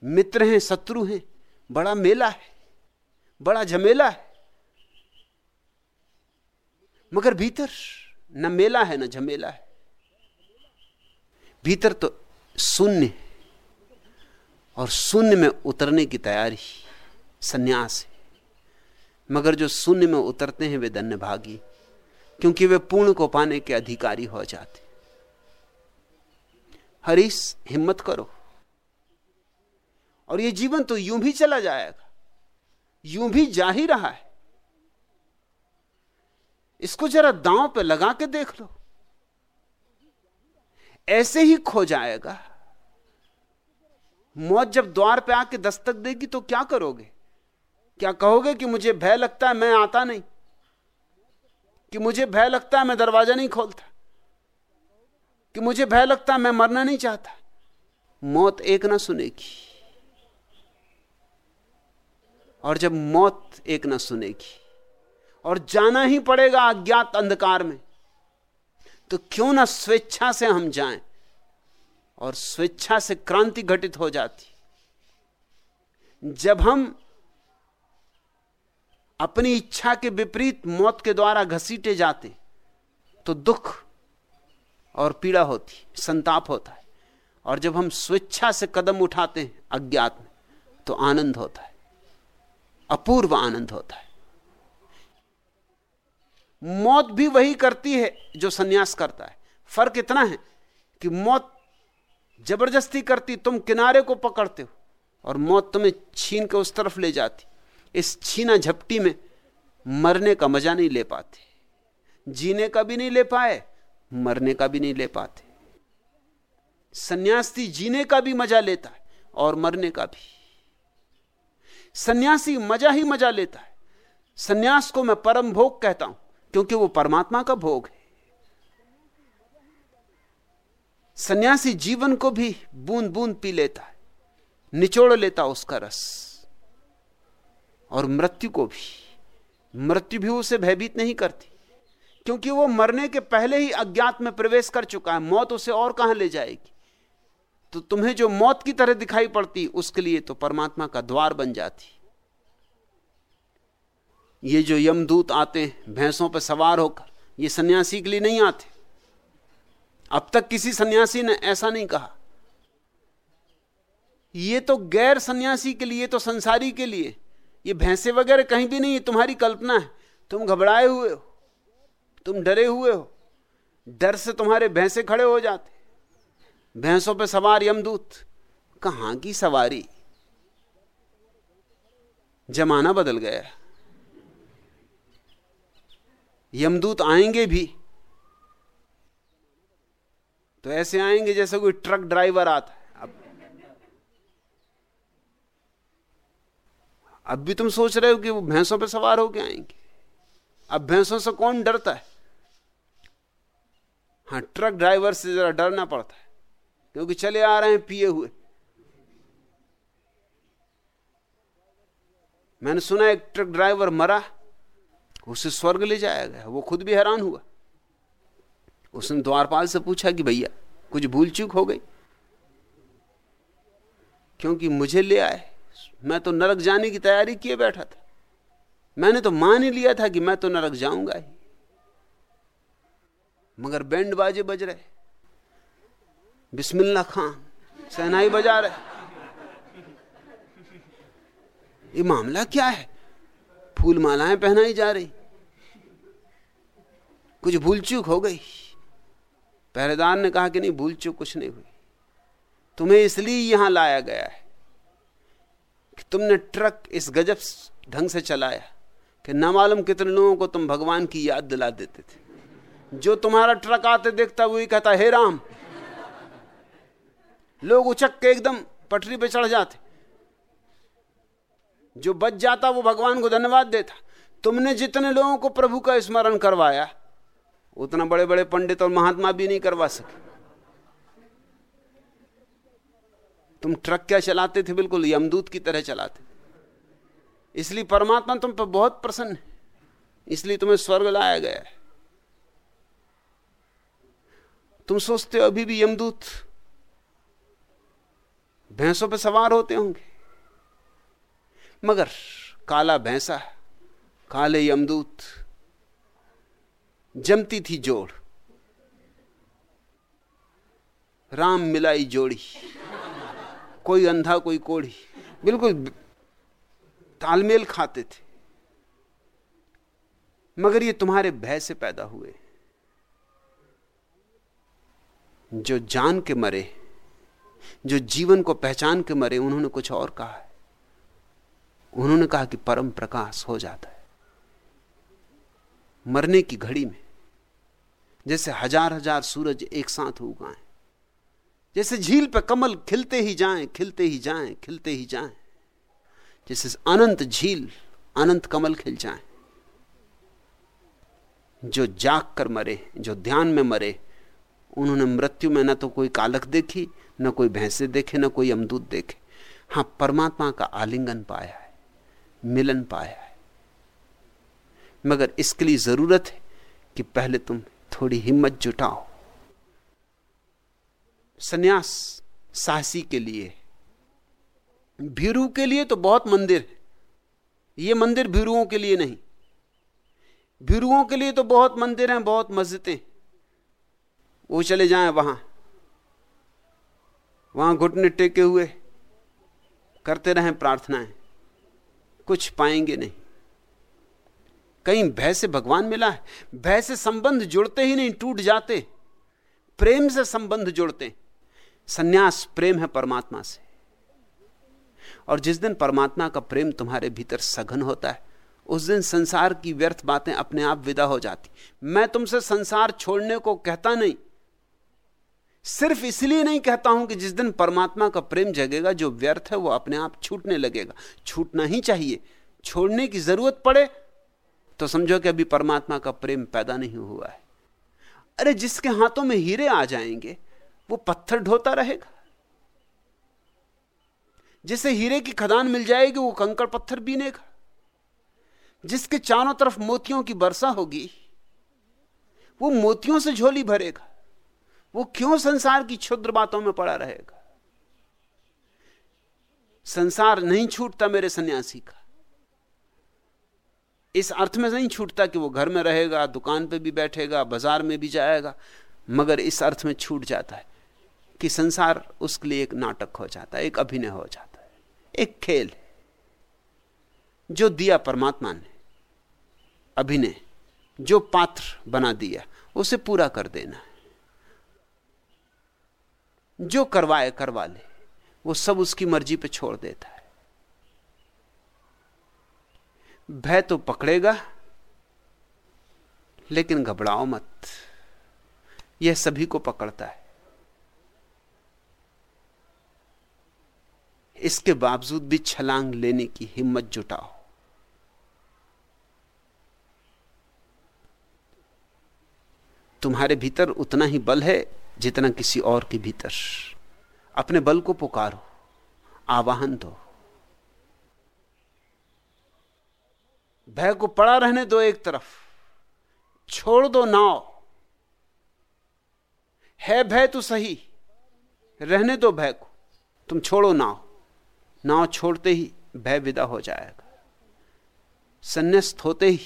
मित्र हैं, शत्रु हैं, बड़ा मेला है, बड़ा झमेला है। मगर भीतर न मेला है, न झमेला है। भीतर तो शून्य और शून्य में उतरने की तैयारी, सन्यास है। मगर जो शून्य में उतरते हैं, वे धन्य भागी क्योंकि वे पूर्ण को पाने के अधिकारी हो जाते हरीश, हिम्मत करो। और ये जीवन तो यूँ भी चला जाएगा। यूँ भी जा ही रहा है। इसको जरा दांव पे लगा के देख लो। ऐसे ही खो जाएगा। मौत जब द्वार पे आके दस्तक देगी तो क्या करोगे? क्या कहोगे कि मुझे भय लगता है मैं आता नहीं? कि मुझे भय लगता है मैं दरवाज़ा नहीं खोलता? कि मुझे भय लगता है मैं मरना नहीं चाहता? मौत एक ना सुनेगी। और जब मौत एक ना सुनेगी और जाना ही पड़ेगा अज्ञात अंधकार में तो क्यों ना स्वेच्छा से हम जाएँ और स्वेच्छा से क्रांति घटित हो जाती। जब हम अपनी इच्छा के विपरीत मौत के द्वारा घसीटे जाते तो दुख और पीड़ा होती, संताप होता है। और जब हम स्वेच्छा से कदम उठाते हैं अज्ञात में तो आनंद होता है। अपूर्व आनंद होता है। मौत भी वही करती है जो सन्यास करता है। फ़र्क इतना है कि मौत ज़बरदस्ती करती, तुम किनारे को पकड़ते हो और मौत तुम्हें छीन के उस तरफ़ ले जाती। इस छीना झपटी में मरने का मज़ा नहीं ले पाते। जीने का भी नहीं ले पाए, मरने का भी नहीं ले पाते। सन्यासी जीने का भी मज़ा लेता है और मरने का भी। सन्यासी मज़ा ही मज़ा लेता है। सन्यास को मैं परम भोग कहता हूँ, क्योंकि वो परमात्मा का भोग है। सन्यासी जीवन को भी बूंद बूंद पी लेता है, निचोड़ लेता उसका रस, और मृत्यु को भी। मृत्यु भी उसे भयभीत नहीं करती, क्योंकि वो मरने के पहले ही अज्ञात में प्रवेश कर चुका है, मौत उसे और कहाँ ले जाएगी? तो तुम्हें जो मौत की तरह दिखाई पड़ती, उसके लिए तो परमात्मा का द्वार बन जाती। ये जो यमदूत आते हैं, भैंसों पर सवार होकर, ये सन्यासी के लिए नहीं आते। अब तक किसी सन्यासी ने ऐसा नहीं कहा। ये तो गैर सन्यासी के लिए तो संसारी के लिए। ये भैंसे वगैरह कहीं भी नहीं, तुम्हारी कल्पना है। तुम घबराए हुए हो, तुम डरे हुए हो। डर से तुम्हारे भैंसे खड़े हो जाते। भैंसों पे सवार यमदूत। कहाँ की सवारी? जमाना बदल गया। यमदूत आएँगे भी। तो ऐसे आएँगे जैसे कोई ट्रक ड्राइवर आता है। अब अब भी तुम सोच रहे हो कि वो भैंसों पे सवार होके आएँगे। अब भैंसों से कौन डरता है? हाँ ट्रक ड्राइवर से जरा डरना पड़ता है। क्योंकि चले आ रहे हैं, पिए हुए। मैंने सुना एक ट्रक ड्राइवर मरा, उसे स्वर्ग ले जाया गया। वो खुद भी हैरान हुआ। उसने द्वारपाल से पूछा कि भैया, कुछ भूल चूक हो गई? क्योंकि मुझे ले आए। मैं तो नरक जाने की तैयारी किए बैठा था। मैंने तो मान ही लिया था कि मैं तो नरक जाऊँगा ही। मगर बैंड बाजे बज रहे। बिस्मिल्ला खान सहनाई बजा रहे ये मामला क्या है? फूल मालाएँ पहनाई जा रही। कुछ भूल चूक हो गई। पहरेदार ने कहा कि नहीं, भूल चूक कुछ नहीं हुई। तुम्हें इसलिए यहाँ लाया गया है कि तुमने ट्रक इस गजब ढंग से चलाया कि न मालूम कितने लोगों को तुम भगवान की याद दिला देते थे। जो तुम्हारा ट्रक आते देखता, वही कहता, हे राम लोग उचक के एकदम पटरी पे चढ़ जाते। जो बच जाता, वो भगवान को धन्यवाद देता। तुमने जितने लोगों को प्रभु का स्मरण करवाया, उतना बड़े बड़े पंडित और महात्मा भी नहीं करवा सके। तुम ट्रक क्या चलाते थे? बिल्कुल यमदूत की तरह चलाते। इसलिए परमात्मा तुम पर बहुत प्रसन्न है। इसलिए तुम्हें स्वर्ग लाया गया है। तुम सोचते हो, अभी भी यमदूत भैंसों पर सवार होते होंगे। मगर काला भैंसा काले यमदूत, जमती थी जोड़। राम मिलाई जोड़ी, कोई अंधा, कोई कोढ़ी, बिल्कुल तालमेल खाते थे। मगर ये तुम्हारे भय से पैदा हुए। जो जान के मरे जो जीवन को पहचान के मरे, उन्होंने कुछ और कहा है। उन्होंने कहा कि परम प्रकाश हो जाता है। मरने की घड़ी में, जैसे हज़ार हज़ार सूरज एक साथ उगाएँ, जैसे झील पर कमल खिलते ही जाएँ, खिलते ही जाएँ, खिलते ही जाएँ, जैसे अनंत झील, अनंत कमल खिल जाएँ, जो जाग कर मरे, जो ध्यान में मरे, उन्होंने मृत्यु में न तो कोई कालक देखी न कोई भैंसे देखे, न कोई अमदूत देखे। हाँ, परमात्मा का आलिंगन पाया है, मिलन पाया है। मगर इसके लिए ज़रूरत है कि पहले तुम थोड़ी हिम्मत जुटाओ। सन्यास साहसी के लिए, भीरू के लिए तो बहुत मंदिर है। ये मंदिर भीरुओं के लिए नहीं। भीरुओं के लिए तो बहुत मंदिर हैं, बहुत मस्जिदें। वो चले जाएँ वहाँ। वहाँ घुटने टेके हुए करते रहें प्रार्थनाएँ। कुछ पाएँगे नहीं। कहीं भय से भगवान मिला है। भय से संबंध जुड़ते ही नहीं, टूट जाते। प्रेम से संबंध जुड़ते। सन्यास प्रेम है परमात्मा से। और जिस दिन परमात्मा का प्रेम तुम्हारे भीतर सघन होता है, उस दिन संसार की व्यर्थ बातें अपने आप विदा हो जाती। मैं तुमसे संसार छोड़ने को कहता नहीं सिर्फ़ इसलिए नहीं कहता हूँ कि जिस दिन परमात्मा का प्रेम जगेगा, जो व्यर्थ है वो अपने आप छूटने लगेगा। छूटना ही चाहिए। छोड़ने की ज़रूरत पड़े तो समझो कि अभी परमात्मा का प्रेम पैदा नहीं हुआ है। अरे, जिसके हाथों में हीरे आ जाएँगे, वो पत्थर ढोता रहेगा। जिसे हीरे की खदान मिल जाएगी, वो कंकड़ पत्थर बीनेगा। जिसके चारों तरफ़ मोतियों की वर्षा होगी, वो मोतियों से झोली भरेगा। वो क्यों संसार की क्षुद्र बातों में पड़ा रहेगा? संसार नहीं छूटता मेरे सन्यासी का। इस अर्थ में नहीं छूटता कि वो घर में रहेगा, दुकान पे भी बैठेगा, बाज़ार में भी जाएगा, मगर इस अर्थ में छूट जाता है कि संसार उसके लिए एक नाटक हो जाता है, एक अभिनय हो जाता है, एक खेल जो दिया परमात्मा ने, अभिनय, जो पात्र बना दिया, उसे पूरा कर देना है। जो करवाए करवा ले वो सब उसकी मर्ज़ी पे छोड़ देता है। भय तो पकड़ेगा, लेकिन घबराओ मत। यह सभी को पकड़ता है। इसके बावजूद भी छलांग लेने की हिम्मत जुटाओ। तुम्हारे भीतर उतना ही बल है जितना किसी और के भीतर। अपने बल को पुकारो, आवाहन दो। भय को पड़ा रहने दो एक तरफ़, छोड़ दो नाव। है भय तो सही, रहने दो भय को। तुम छोड़ो नाव नाव छोड़ते ही भय विदा हो जाएगा। संन्यास्त होते ही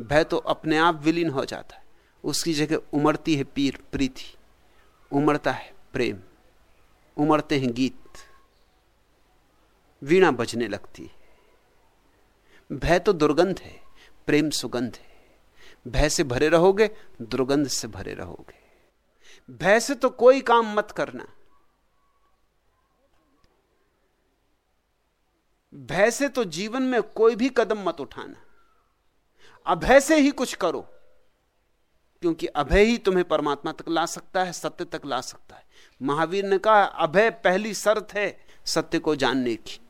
भय तो अपने आप विलीन हो जाता है। उसकी जगह उमड़ती है पीर प्रीति। उमड़ता है प्रेम, उमड़ते हैं गीत, वीणा बजने लगती है। भय तो दुर्गंध है, प्रेम सुगंध है। भय से भरे रहोगे, दुर्गंध से भरे रहोगे। भय से तो कोई काम मत करना। भय से तो जीवन में कोई भी कदम मत उठाना। अभय से ही कुछ करो। क्योंकि अभय ही तुम्हें परमात्मा तक ला सकता है, सत्य तक ला सकता है। महावीर ने कहा, अभय, पहली शर्त है सत्य को जानने की।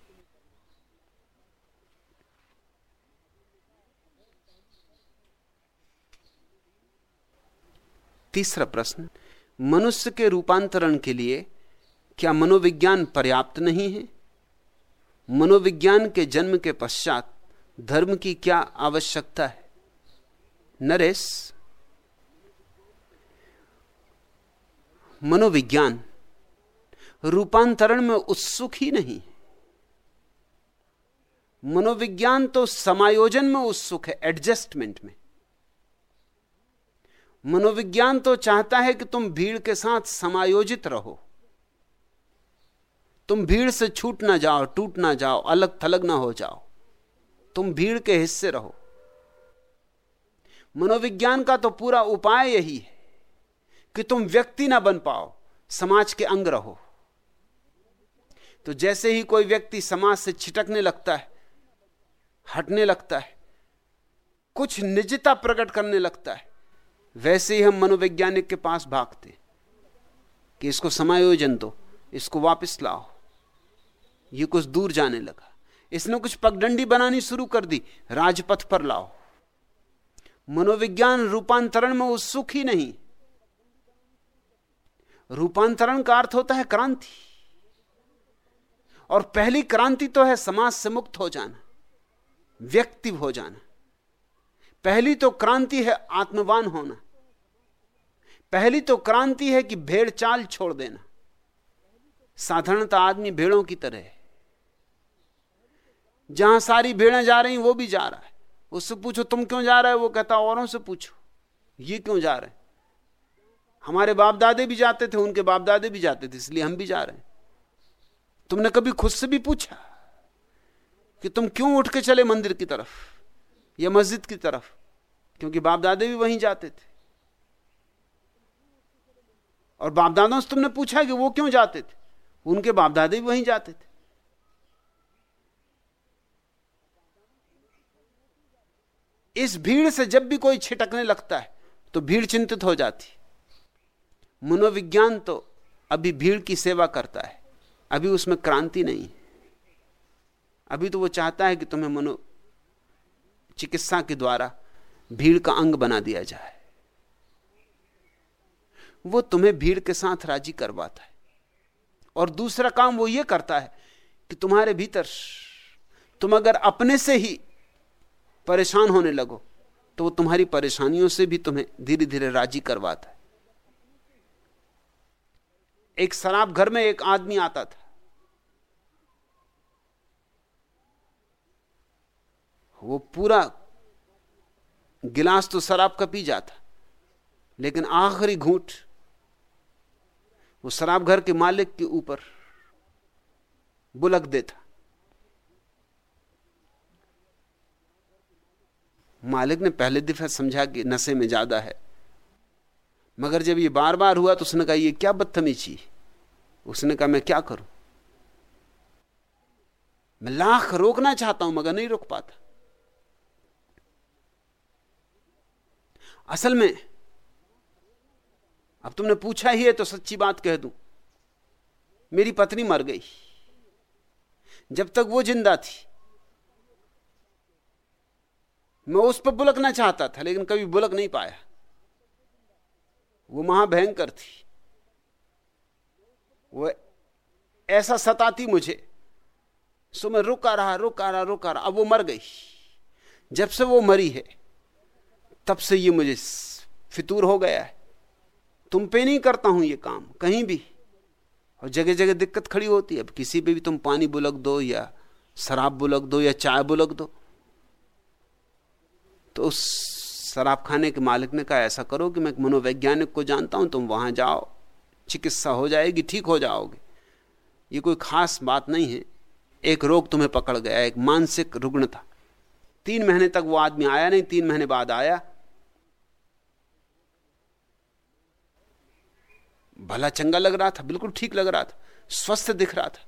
तीसरा प्रश्न, मनुष्य के रूपांतरण के लिए क्या मनोविज्ञान पर्याप्त नहीं है? मनोविज्ञान के जन्म के पश्चात धर्म की क्या आवश्यकता है? नरेश मनोविज्ञान, रूपांतरण में उत्सुक ही नहीं। मनोविज्ञान तो समायोजन में उत्सुक है एडजस्टमेंट में। मनोविज्ञान तो चाहता है कि तुम भीड़ के साथ समायोजित रहो। तुम भीड़ से छूट ना जाओ, टूट ना जाओ अलग थलग ना हो जाओ। तुम भीड़ के हिस्से रहो। मनोविज्ञान का तो पूरा उपाय यही है। कि तुम व्यक्ति ना बन पाओ, समाज के अंग रहो। तो जैसे ही कोई व्यक्ति समाज से छिटकने लगता है, हटने लगता है, कुछ निजता प्रकट करने लगता है, वैसे ही हम मनोवैज्ञानिक के पास भागते कि इसको समायोजन दो, इसको वापस लाओ। ये कुछ दूर जाने लगा। इसने कुछ पगडंडी बनानी शुरू कर दी, राजपथ पर लाओ। मनोविज्ञान रूपांतरण में उत्सुक ही नहीं। रूपांतरण का अर्थ होता है क्रांति। और पहली क्रांति तो है समाज से मुक्त हो जाना, व्यक्ति हो जाना। पहली तो क्रांति है आत्मवान होना। पहली तो क्रांति है कि भेड़ चाल छोड़ देना। साधारणता आदमी भेड़ों की तरह है। जहाँ सारी भेड़ें जा रही वो भी जा रहा है। उससे पूछो, तुम क्यों जा रहे हो? वो कहता, औरों से पूछो। ये क्यों जा रहे हमारे बाप दादे भी जाते थे, उनके बाप दादे भी जाते थे, इसलिए हम भी जा रहे हैं। तुमने कभी खुद से भी पूछा कि तुम क्यों उठ के चले मंदिर की तरफ़ या मस्जिद की तरफ़? क्योंकि बाप दादे भी वहीं जाते थे। और बाप दादों से तुमने पूछा कि वो क्यों जाते थे? उनके बाप दादे भी वहीं जाते थे। इस भीड़ से जब भी कोई छिटकने लगता है तो भीड़ चिंतित हो जाती मनोविज्ञान तो अभी भीड़ की सेवा करता है, अभी उसमें क्रांति नहीं है। अभी तो वो चाहता है कि तुम्हें मनो चिकित्सा के द्वारा भीड़ का अंग बना दिया जाए। वो तुम्हें भीड़ के साथ राज़ी करवाता है। और दूसरा काम वो ये करता है कि तुम्हारे भीतर तुम अगर अपने से ही परेशान होने लगो तो वो तुम्हारी परेशानियों से भी तुम्हें धीरे धीरे राज़ी करवाता है। एक शराब घर में एक आदमी आता था। वो पूरा गिलास तो शराब का पी जाता, लेकिन आखिरी घूट वो शराब घर के मालिक के ऊपर बुलक देता। मालिक ने पहले दफ़ा समझा कि नशे में ज़्यादा है, मगर जब ये बार बार हुआ तो उसने कहा, ये क्या बदतमीजी उसने कहा, मैं क्या करूँ? मैं लाख रोकना चाहता हूँ, मगर नहीं रोक पाता। असल में, अब तुमने पूछा ही है तो सच्ची बात कह दूँ। मेरी पत्नी मर गई। जब तक वो ज़िंदा थी, मैं उस पर बुलकना चाहता था, लेकिन कभी बुलक नहीं पाया। वो महाभयंकर थी। वो ऐसा सताती मुझे। सो मैं रुका रहा रुका रहा रुका रहा। अब वो मर गई। जब से वो मरी है, तब से ये मुझे फितूर हो गया है। तुम पे नहीं करता हूँ ये काम, कहीं भी। और जगह जगह दिक्कत खड़ी होती है। अब किसी पे भी तुम पानी बुलक दो या शराब बुलक दो या चाय बुलक दो। तो उस शराब खाने के मालिक ने कहा, ऐसा करो कि मैं एक मनोवैज्ञानिक को जानता हूँ, तुम वहाँ जाओ। चिकित्सा हो जाएगी, ठीक हो जाओगे। ये कोई खास बात नहीं है। एक रोग तुम्हें पकड़ गया, एक मानसिक रुग्ण था। तीन महीने तक वो आदमी आया नहीं, तीन महीने बाद आया। भला चंगा लग रहा था, बिल्कुल ठीक लग रहा था, स्वस्थ दिख रहा था।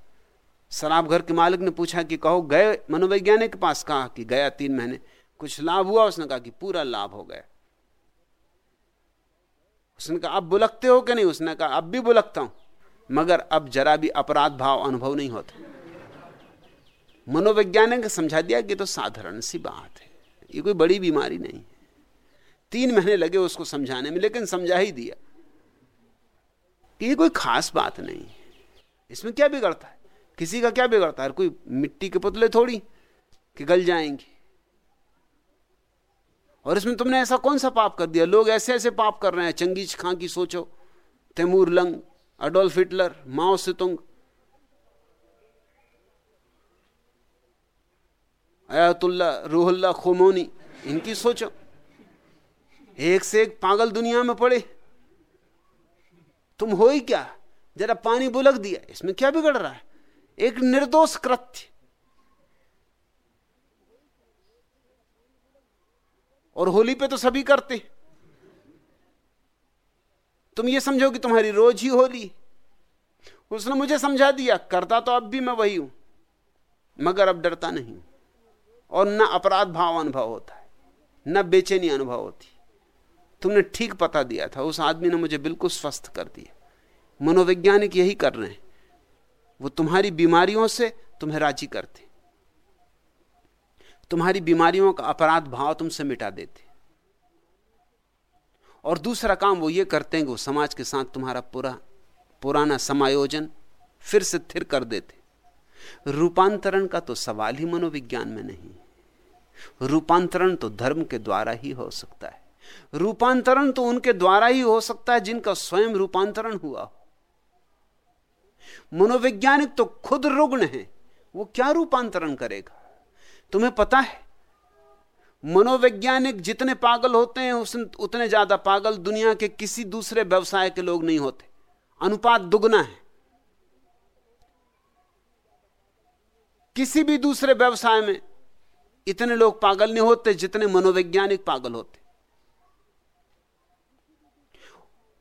शराब घर के मालिक ने पूछा कि कहो, गए मनोवैज्ञानिक के पास कहा? कि गया तीन महीने। कुछ लाभ हुआ? उसने कहा कि पूरा लाभ हो गया। उसने कहा, अब बुलकते हो कि नहीं? उसने कहा, अब भी बुलकता हूँ, मगर अब जरा भी अपराध भाव अनुभव नहीं होता। मनोवैज्ञानिक समझा दिया कि तो साधारण सी बात है, ये कोई बड़ी बीमारी नहीं है। तीन महीने लगे उसको समझाने में, लेकिन समझा ही दिया। कि ये कोई खास बात नहीं इसमें क्या बिगड़ता है? किसी का क्या बिगड़ता है? कोई मिट्टी के पुतले थोड़ी कि गल जाएँगे। और इसमें तुमने ऐसा कौन सा पाप कर दिया? लोग ऐसे ऐसे पाप कर रहे हैं। चंगीज खां की सोचो। Timur Lang, Adolf Hitler, Mao Tse-tung. Ayatollah, Ruhollah, Khomeini, इनकी सोचो। एक से एक पागल दुनिया में पड़े। तुम हो ही क्या? जरा पानी बुलक दिया। इसमें क्या बिगड़ रहा है? एक निर्दोष कृत्य। और होली पे तो सभी करते। तुम ये समझो कि तुम्हारी रोज ही होली। उसने मुझे समझा दिया, करता तो अब भी मैं वही हूँ, मगर अब डरता नहीं। और न अपराध भाव अनुभव होता है, न बेचैनी अनुभव होती। तुमने ठीक पता दिया था, उस आदमी ने मुझे बिल्कुल स्वस्थ कर दिया। मनोवैज्ञानिक यही कर रहे हैं। वो तुम्हारी बीमारियों से तुम्हें राज़ी करते। तुम्हारी बीमारियों का अपराध भाव तुमसे मिटा देते। और दूसरा काम वो ये करते हैं कि वो समाज के साथ तुम्हारा पूरा, पुराना समायोजन फिर से थिर कर देते। रूपांतरण का तो सवाल ही मनोविज्ञान में नहीं रूपांतरण तो धर्म के द्वारा ही हो सकता है। रूपांतरण तो उनके द्वारा ही हो सकता है जिनका स्वयं रूपांतरण हुआ हो। मनोवैज्ञानिक तो खुद रुग्ण है, वो क्या रूपांतरण करेगा? तुम्हें पता है, मनोवैज्ञानिक जितने पागल होते हैं उतने ज़्यादा पागल दुनिया के किसी दूसरे व्यवसाय के लोग नहीं होते। अनुपात दुगना है। किसी भी दूसरे व्यवसाय में इतने लोग पागल नहीं होते जितने मनोवैज्ञानिक पागल होते।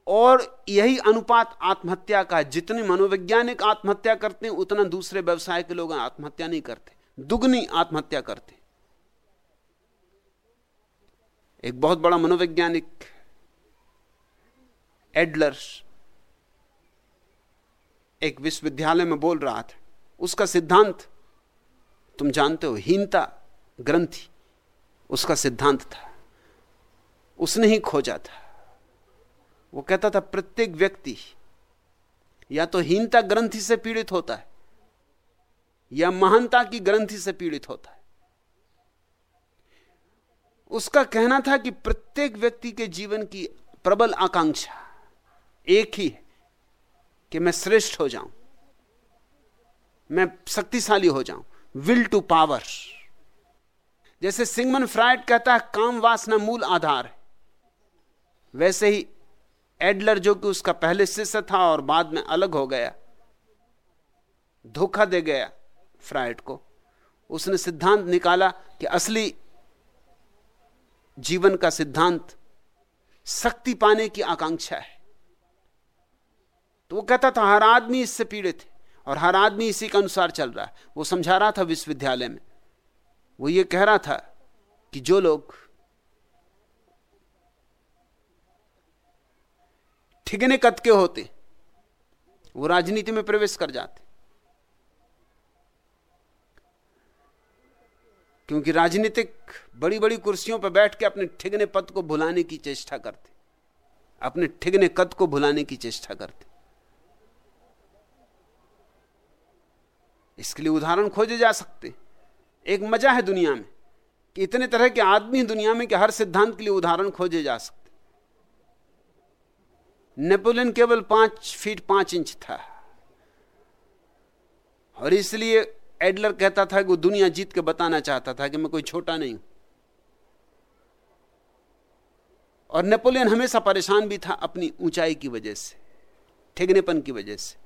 और यही अनुपात आत्महत्या का है। जितने मनोवैज्ञानिक आत्महत्या करते हैं, उतना दूसरे व्यवसाय के लोग आत्महत्या नहीं करते। दुगनी आत्महत्या करते। एक बहुत बड़ा मनोवैज्ञानिक एडलर एक विश्वविद्यालय में बोल रहा था, उसका सिद्धांत, तुम जानते हो, हीनता ग्रंथि, उसका सिद्धांत था। उसने ही खोजा था। वो कहता था, प्रत्येक व्यक्ति या तो हीनता ग्रंथि से पीड़ित होता है या महानता की ग्रंथि से पीड़ित होता है। उसका कहना था कि प्रत्येक व्यक्ति के जीवन की प्रबल आकांक्षा एक ही है कि मैं श्रेष्ठ हो जाऊँ, मैं शक्तिशाली हो जाऊँ विल टू पावर जैसे सिंगमन फ्राइड कहता है, काम वासना मूल आधार है। वैसे ही एडलर जो कि उसका पहले शिष्य था और बाद में अलग हो गया, धोखा दे गया फ्राइड को। उसने सिद्धांत निकाला कि असली जीवन का सिद्धांत शक्ति पाने की आकांक्षा है। तो वो कहता था, हर आदमी इससे पीड़ित है और हर आदमी इसी के अनुसार चल रहा है। वो समझा रहा था विश्वविद्यालय में। वो ये कह रहा था कि जो लोग ठिगने कद के होते, वो राजनीति में प्रवेश कर जाते। क्योंकि राजनीतिक बड़ी बड़ी कुर्सियों पर बैठ के अपने ठिगने पद को भुलाने की चेष्टा करते। अपने ठिगने कद को भुलाने की चेष्टा करते। इसके लिए उदाहरण खोजे जा सकते। एक मज़ा है दुनिया में कि इतने तरह के आदमी दुनिया में कि हर सिद्धांत के लिए उदाहरण खोजे जा सकते। नेपोलियन केवल पाँच फीट पाँच इंच था। और इसलिए एडलर कहता था कि वो दुनिया जीत के बताना चाहता था कि मैं कोई छोटा नहीं हूँ। और नेपोलियन हमेशा परेशान भी था अपनी ऊंचाई की वजह से, ठेगनेपन की वजह से।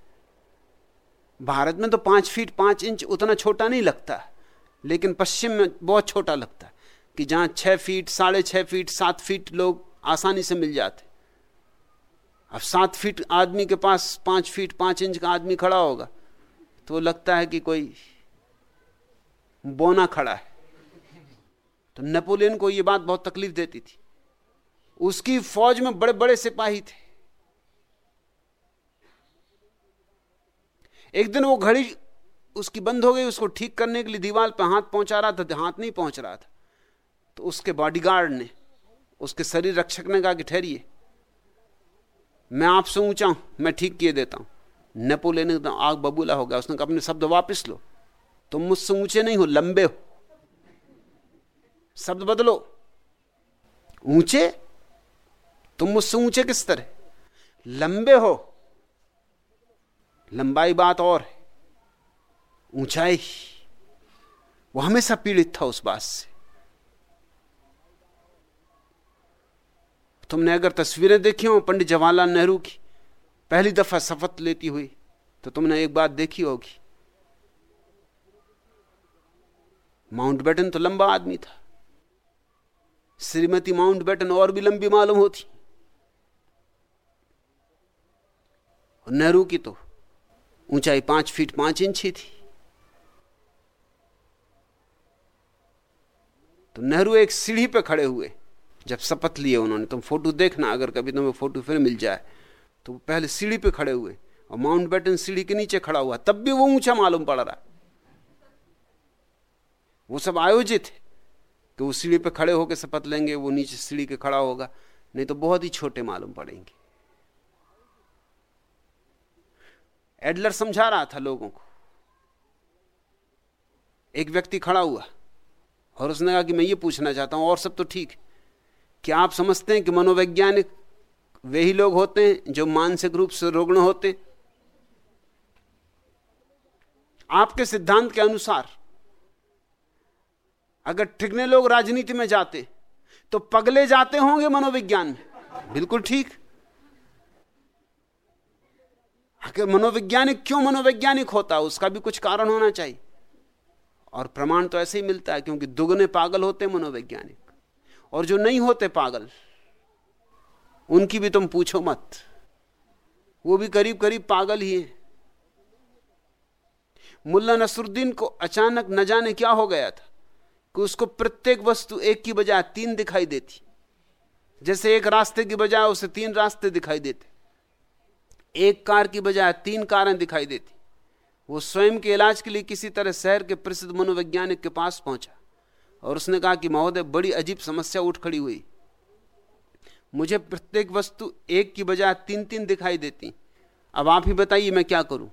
भारत में तो पाँच फीट पाँच इंच उतना छोटा नहीं लगता, लेकिन पश्चिम में बहुत छोटा लगता कि जहाँ छह फीट, साढ़े छह फीट, सात फीट लोग आसानी से मिल जाते। अब सात फीट आदमी के पास पाँच फीट पाँच इंच का आदमी खड़ा होगा तो लगता है कि कोई बोना खड़ा है। तो नेपोलियन को यह बात बहुत तकलीफ़ देती थी। उसकी फौज में बड़े बड़े सिपाही थे। एक दिन वो घड़ी उसकी बंद हो गई, उसको ठीक करने के लिए दीवार पर हाथ पहुँचा रहा था हाथ नहीं पहुँच रहा था। तो उसके बॉडीगार्ड ने, उसके शरीर रक्षक ने कहा कि ठहरिए। मैं आपसे ऊँचा हूँ, मैं ठीक किए देता हूँ। नेपोलियन एकदम आग बबूला हो गया। उसने कहा, अपने शब्द वापस लो। तुम मुझसे ऊँचे नहीं हो, लंबे हो। शब्द बदलो। ऊँचे? तुम मुझसे ऊँचे किस तरह? लंबे हो। लंबाई बात और है। ऊंचाई। वो हमेशा पीड़ित था उस बात से। तुमने अगर तस्वीरें देखी हो, पंडित जवाहरलाल नेहरू की, पहली दफ़ा शपथ लेती हुई तो तुमने एक बात देखी होगी। माउंट बैटन तो लंबा आदमी था। श्रीमती माउंट बैटन और भी लंबी मालूम होती। नेहरू की तो ऊंचाई पाँच फीट पाँच इंच ही थी। तो नेहरू एक सीढ़ी पे खड़े हुए, जब शपथ लिए उन्होंने, तुम फ़ोटो देखना, अगर कभी तुम्हें फ़ोटो फिर मिल जाए। तो पहले सीढ़ी पे खड़े हुए, और माउंट बैटन सीढ़ी के नीचे खड़ा हुआ, तब भी वो ऊँचा मालूम पड़ रहा वो सब आयोजित है। कि वो सीढ़ी पे खड़े होकर शपथ लेंगे, वो नीचे सीढ़ी के खड़ा होगा। नहीं तो बहुत ही छोटे मालूम पड़ेंगे। एडलर समझा रहा था लोगों को। एक व्यक्ति खड़ा हुआ और उसने कहा कि मैं ये पूछना चाहता हूँ, और सब तो ठीक है। क्या आप समझते हैं कि मनोवैज्ञानिक वे ही लोग होते हैं जो मानसिक रूप से रुग्ण होते हैं? आपके सिद्धांत के अनुसार अगर ठिकने लोग राजनीति में जाते तो पगले जाते होंगे मनोविज्ञान में। बिल्कुल ठीक। आखिर मनोवैज्ञानिक क्यों मनोवैज्ञानिक होता? है उसका भी कुछ कारण होना चाहिए। और प्रमाण तो ऐसे ही मिलता है, क्योंकि दुगने पागल होते मनोवैज्ञानिक। और जो नहीं होते पागल, उनकी भी तुम पूछो मत। वो भी करीब करीब पागल ही है। मुल्ला नसरुद्दीन को अचानक न जाने क्या हो गया था? कि उसको प्रत्येक वस्तु एक की बजाय तीन दिखाई देती। जैसे एक रास्ते की बजाय उसे तीन रास्ते दिखाई देते। एक कार की बजाय तीन कारें दिखाई देती। वो स्वयं के इलाज के लिए किसी तरह शहर के प्रसिद्ध मनोवैज्ञानिक के पास पहुँचा और उसने कहा कि महोदय, बड़ी अजीब समस्या उठ खड़ी हुई। मुझे प्रत्येक वस्तु एक की बजाय तीन तीन दिखाई देती। अब आप ही बताइए मैं क्या करूँ?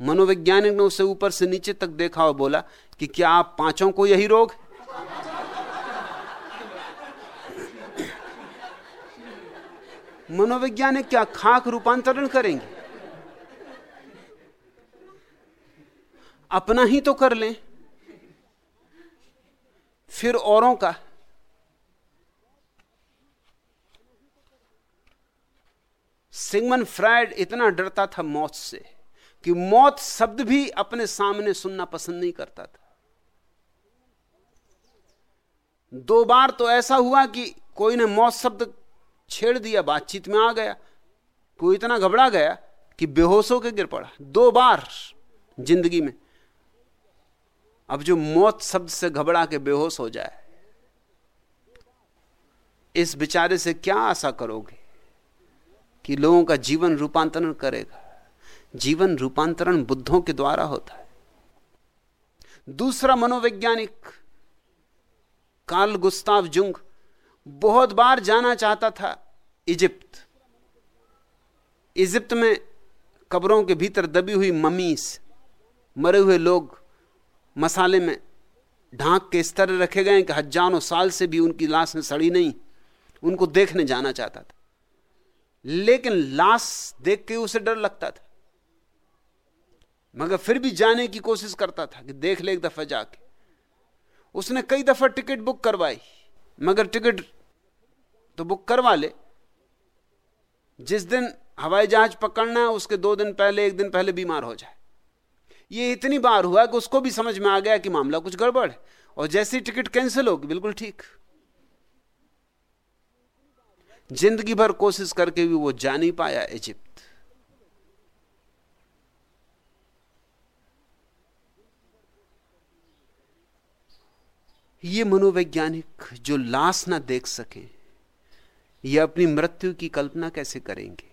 मनोवैज्ञानिक ने उसे ऊपर से नीचे तक देखा और बोला कि क्या आप पाँचों को यही रोग मनोवैज्ञानिक क्या खाक रूपांतरण करेंगे? अपना ही तो कर लें। फिर औरों का। सिगमन फ्राइड इतना डरता था मौत से कि मौत शब्द भी अपने सामने सुनना पसंद नहीं करता था। दो बार तो ऐसा हुआ कि कोई ने मौत शब्द छेड़ दिया, बातचीत में आ गया। कोई इतना घबरा गया कि बेहोश होकर गिर पड़ा। दो बार ज़िंदगी में। अब जो मौत शब्द से घबरा के बेहोश हो जाए, इस बेचारे से क्या आशा करोगे कि लोगों का जीवन रूपांतरण करेगा? जीवन रूपांतरण बुद्धों के द्वारा होता है। दूसरा मनोवैज्ञानिक, कार्ल गुस्ताव जुंग बहुत बार जाना चाहता था इजिप्त। इजिप्त में कब्रों के भीतर दबी हुई ममीस, मरे हुए लोग मसाले में ढांक के इस तरह रखे गए कि हज़ारों साल से भी उनकी लाश में सड़ी नहीं, उनको देखने जाना चाहता था। लेकिन लाश देख के उसे डर लगता था। मगर फिर भी जाने की कोशिश करता था कि देख ले एक दफ़ा जाके। उसने कई दफ़ा टिकट बुक करवाई। मगर टिकट तो बुक करवा ले। जिस दिन हवाई जहाज़ पकड़ना है, उसके दो दिन पहले, एक दिन पहले बीमार हो जाए। ये इतनी बार हुआ कि उसको भी समझ में आ गया कि मामला कुछ गड़बड़ है। और जैसी टिकट कैंसिल होगी, बिल्कुल ठीक। ज़िंदगी भर कोशिश करके भी वो जा नहीं पाया इजिप्त। ये मनोवैज्ञानिक जो लाश ना देख सके, ये अपनी मृत्यु की कल्पना कैसे करेंगे?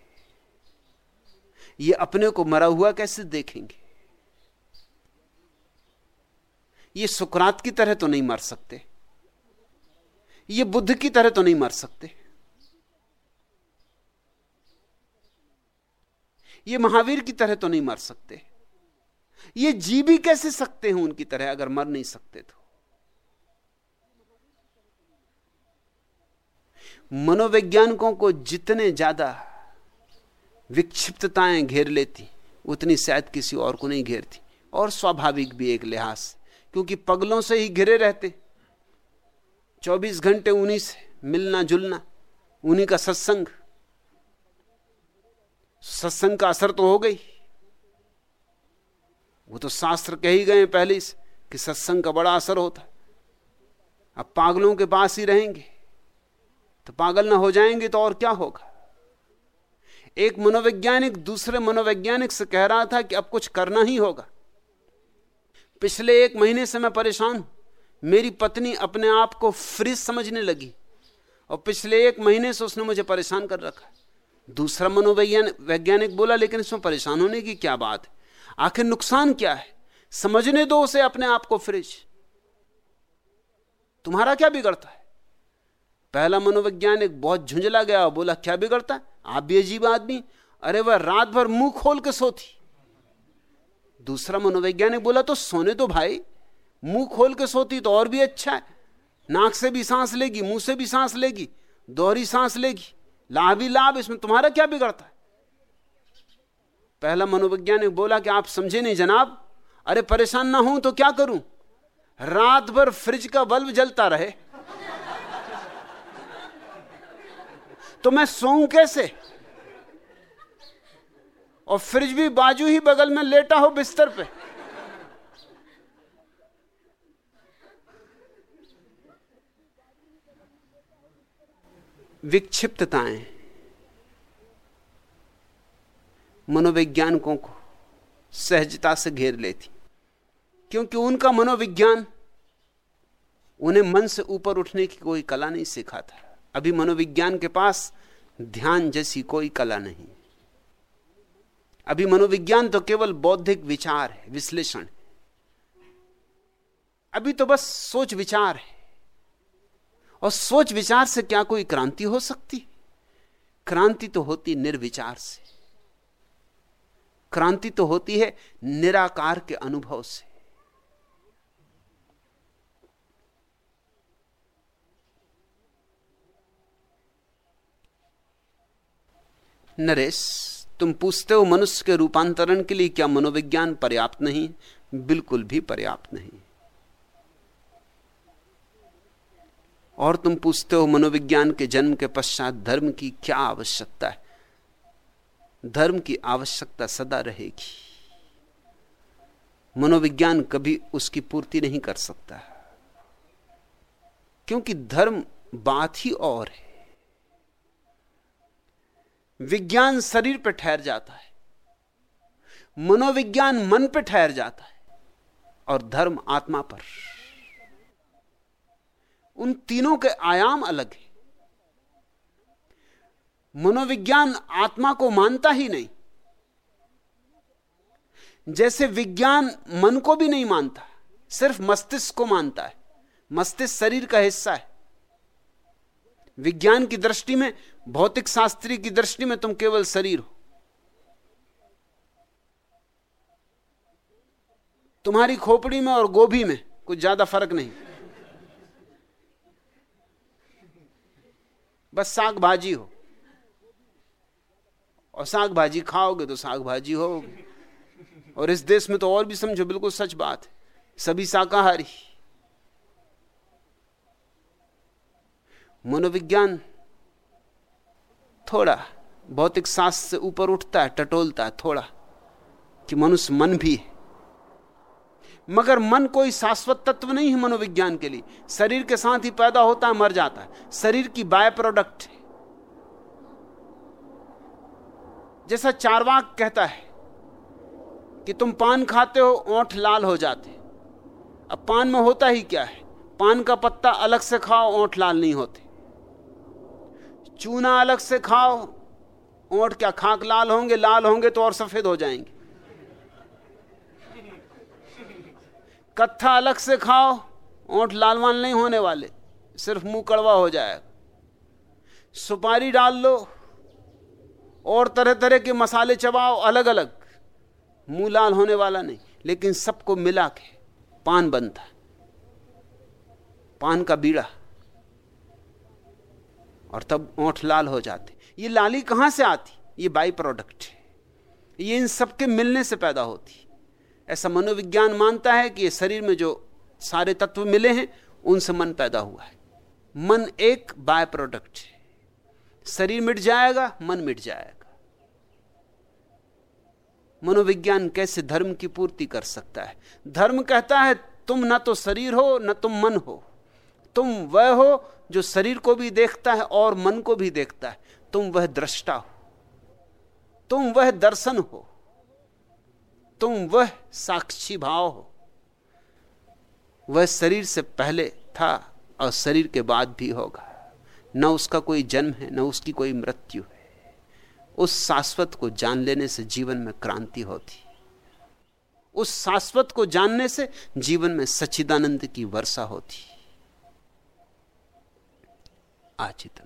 ये अपने को मरा हुआ कैसे देखेंगे? ये सुकरात की तरह तो नहीं मर सकते। ये बुद्ध की तरह तो नहीं मर सकते। ये महावीर की तरह तो नहीं मर सकते। ये जी भी कैसे सकते हैं उनकी तरह अगर मर नहीं सकते तो? मनोवैज्ञानिकों को जितने ज़्यादा विक्षिप्तताएँ घेर लेती, उतनी शायद किसी और को नहीं घेरती। और स्वाभाविक भी एक लिहाज क्योंकि पगलों से ही घिरे रहते। 24 घंटे उन्हीं से मिलना जुलना, उन्हीं का सत्संग। सत्संग का असर तो हो गई। वो तो शास्त्र कह ही गए पहले से कि सत्संग का बड़ा असर होता। अब पागलों के पास ही रहेंगे। तो पागल ना हो जाएँगे तो और क्या होगा? एक मनोवैज्ञानिक दूसरे मनोवैज्ञानिक से कह रहा था कि अब कुछ करना ही होगा। पिछले एक महीने से मैं परेशान हूँ। मेरी पत्नी अपने आप को फ्रिज समझने लगी और पिछले एक महीने से उसने मुझे परेशान कर रखा। दूसरा मनोवैज्ञानिक, वैज्ञानिक बोला, लेकिन इसमें परेशान होने की क्या बात है? आखिर नुकसान क्या है? समझने दो उसे अपने आप को फ्रिज। तुम्हारा क्या बिगड़ता है? पहला मनोवैज्ञानिक बहुत झुंझला गया और बोला, क्या बिगड़ता आप भी अजीब आदमी अरे, वह रात भर मुँह खोल के सोती। दूसरा मनोवैज्ञानिक बोला तो सोने तो भाई, मुँह खोल के सोती तो और भी अच्छा है। नाक से भी सांस लेगी, मुँह से भी सांस लेगी, दोहरी सांस लेगी लाभ ही लाभ, इसमें तुम्हारा क्या बिगड़ता है? पहला मनोवैज्ञानिक बोला कि, आप समझे नहीं जनाब। अरे, परेशान ना हूँ तो क्या करूँ? रात भर फ्रिज का बल्ब जलता रहे। तो मैं सोऊं कैसे? और फ्रिज भी बाजू ही बगल में लेटा हो बिस्तर पे। विक्षिप्तताएँ मनोवैज्ञानिकों को सहजता से घेर लेती। क्योंकि उनका मनोविज्ञान उन्हें मन से ऊपर उठने की कोई कला नहीं सिखाता। अभी मनोविज्ञान के पास ध्यान जैसी कोई कला नहीं। अभी मनोविज्ञान तो केवल बौद्धिक विचार है, विश्लेषण अभी तो बस सोच विचार है। और सोच विचार से क्या कोई क्रांति हो सकती? क्रांति तो होती निर्विचार से। क्रांति तो होती है निराकार के अनुभव से। नरेश, तुम पूछते हो मनुष्य के रूपांतरण के लिए क्या मनोविज्ञान पर्याप्त नहीं? बिल्कुल भी पर्याप्त नहीं। और तुम पूछते हो मनोविज्ञान के जन्म के पश्चात धर्म की क्या आवश्यकता है? धर्म की आवश्यकता सदा रहेगी। मनोविज्ञान कभी उसकी पूर्ति नहीं कर सकता। क्योंकि धर्म बात ही और है। विज्ञान शरीर पर ठहर जाता है। मनोविज्ञान मन पर ठहर जाता है। और धर्म आत्मा पर। उन तीनों के आयाम अलग है। मनोविज्ञान आत्मा को मानता ही नहीं। जैसे विज्ञान मन को भी नहीं मानता, सिर्फ़ मस्तिष्क को मानता है। मस्तिष्क शरीर का हिस्सा है। विज्ञान की दृष्टि में, भौतिक शास्त्री की दृष्टि में तुम केवल शरीर हो। तुम्हारी खोपड़ी में और गोभी में कुछ ज़्यादा फ़र्क नहीं। बस साग भाजी हो। और साग भाजी खाओगे तो साग भाजी होगी। और इस देश में तो और भी समझो, बिल्कुल सच बात है। सभी शाकाहारी। मनोविज्ञान थोड़ा, भौतिक शास्त्र से ऊपर उठता है, टटोलता है थोड़ा, कि मनुष्य मन भी है। मगर मन कोई शाश्वत तत्व नहीं है मनोविज्ञान के लिए। शरीर के साथ ही पैदा होता है, मर जाता है। शरीर की बाय प्रोडक्ट है। जैसा चारवाक कहता है कि तुम पान खाते हो, ओंठ लाल हो जाते। अब पान में होता ही क्या है? पान का पत्ता अलग से खाओ, ओंठ लाल नहीं होते। चूना अलग से खाओ, ओंठ क्या खाक लाल होंगे लाल होंगे तो और सफ़ेद हो जाएँगे। कत्था अलग से खाओ, ओंठ लालवान नहीं होने वाले, सिर्फ़ मुँह कड़वा हो जाएगा सुपारी डाल लो, और तरह तरह के मसाले चबाओ अलग अलग मुँह लाल होने वाला नहीं, लेकिन सबको मिला के पान बनता पान का बीड़ा। और तब ओंठ लाल हो जाते। ये लाली कहाँ से आती? ये बाई प्रोडक्ट है। ये इन सबके मिलने से पैदा होती। ऐसा मनोविज्ञान मानता है कि ये शरीर में जो सारे तत्व मिले हैं, उनसे मन पैदा हुआ है। मन एक बाय प्रोडक्ट है। शरीर मिट जाएगा, मन मिट जाएगा। मनोविज्ञान कैसे धर्म की पूर्ति कर सकता है? धर्म कहता है, तुम ना तो शरीर हो, ना तुम मन हो। तुम वह हो जो शरीर को भी देखता है और मन को भी देखता है, तुम वह दृष्टा हो। तुम वह दर्शन हो। तुम वह साक्षी भाव हो। वह शरीर से पहले था और शरीर के बाद भी होगा। न उसका कोई जन्म है, न उसकी कोई मृत्यु है। उस शाश्वत को जान लेने से जीवन में क्रांति होती। उस शाश्वत को जानने से जीवन में सच्चिदानंद की वर्षा होती। आज इतना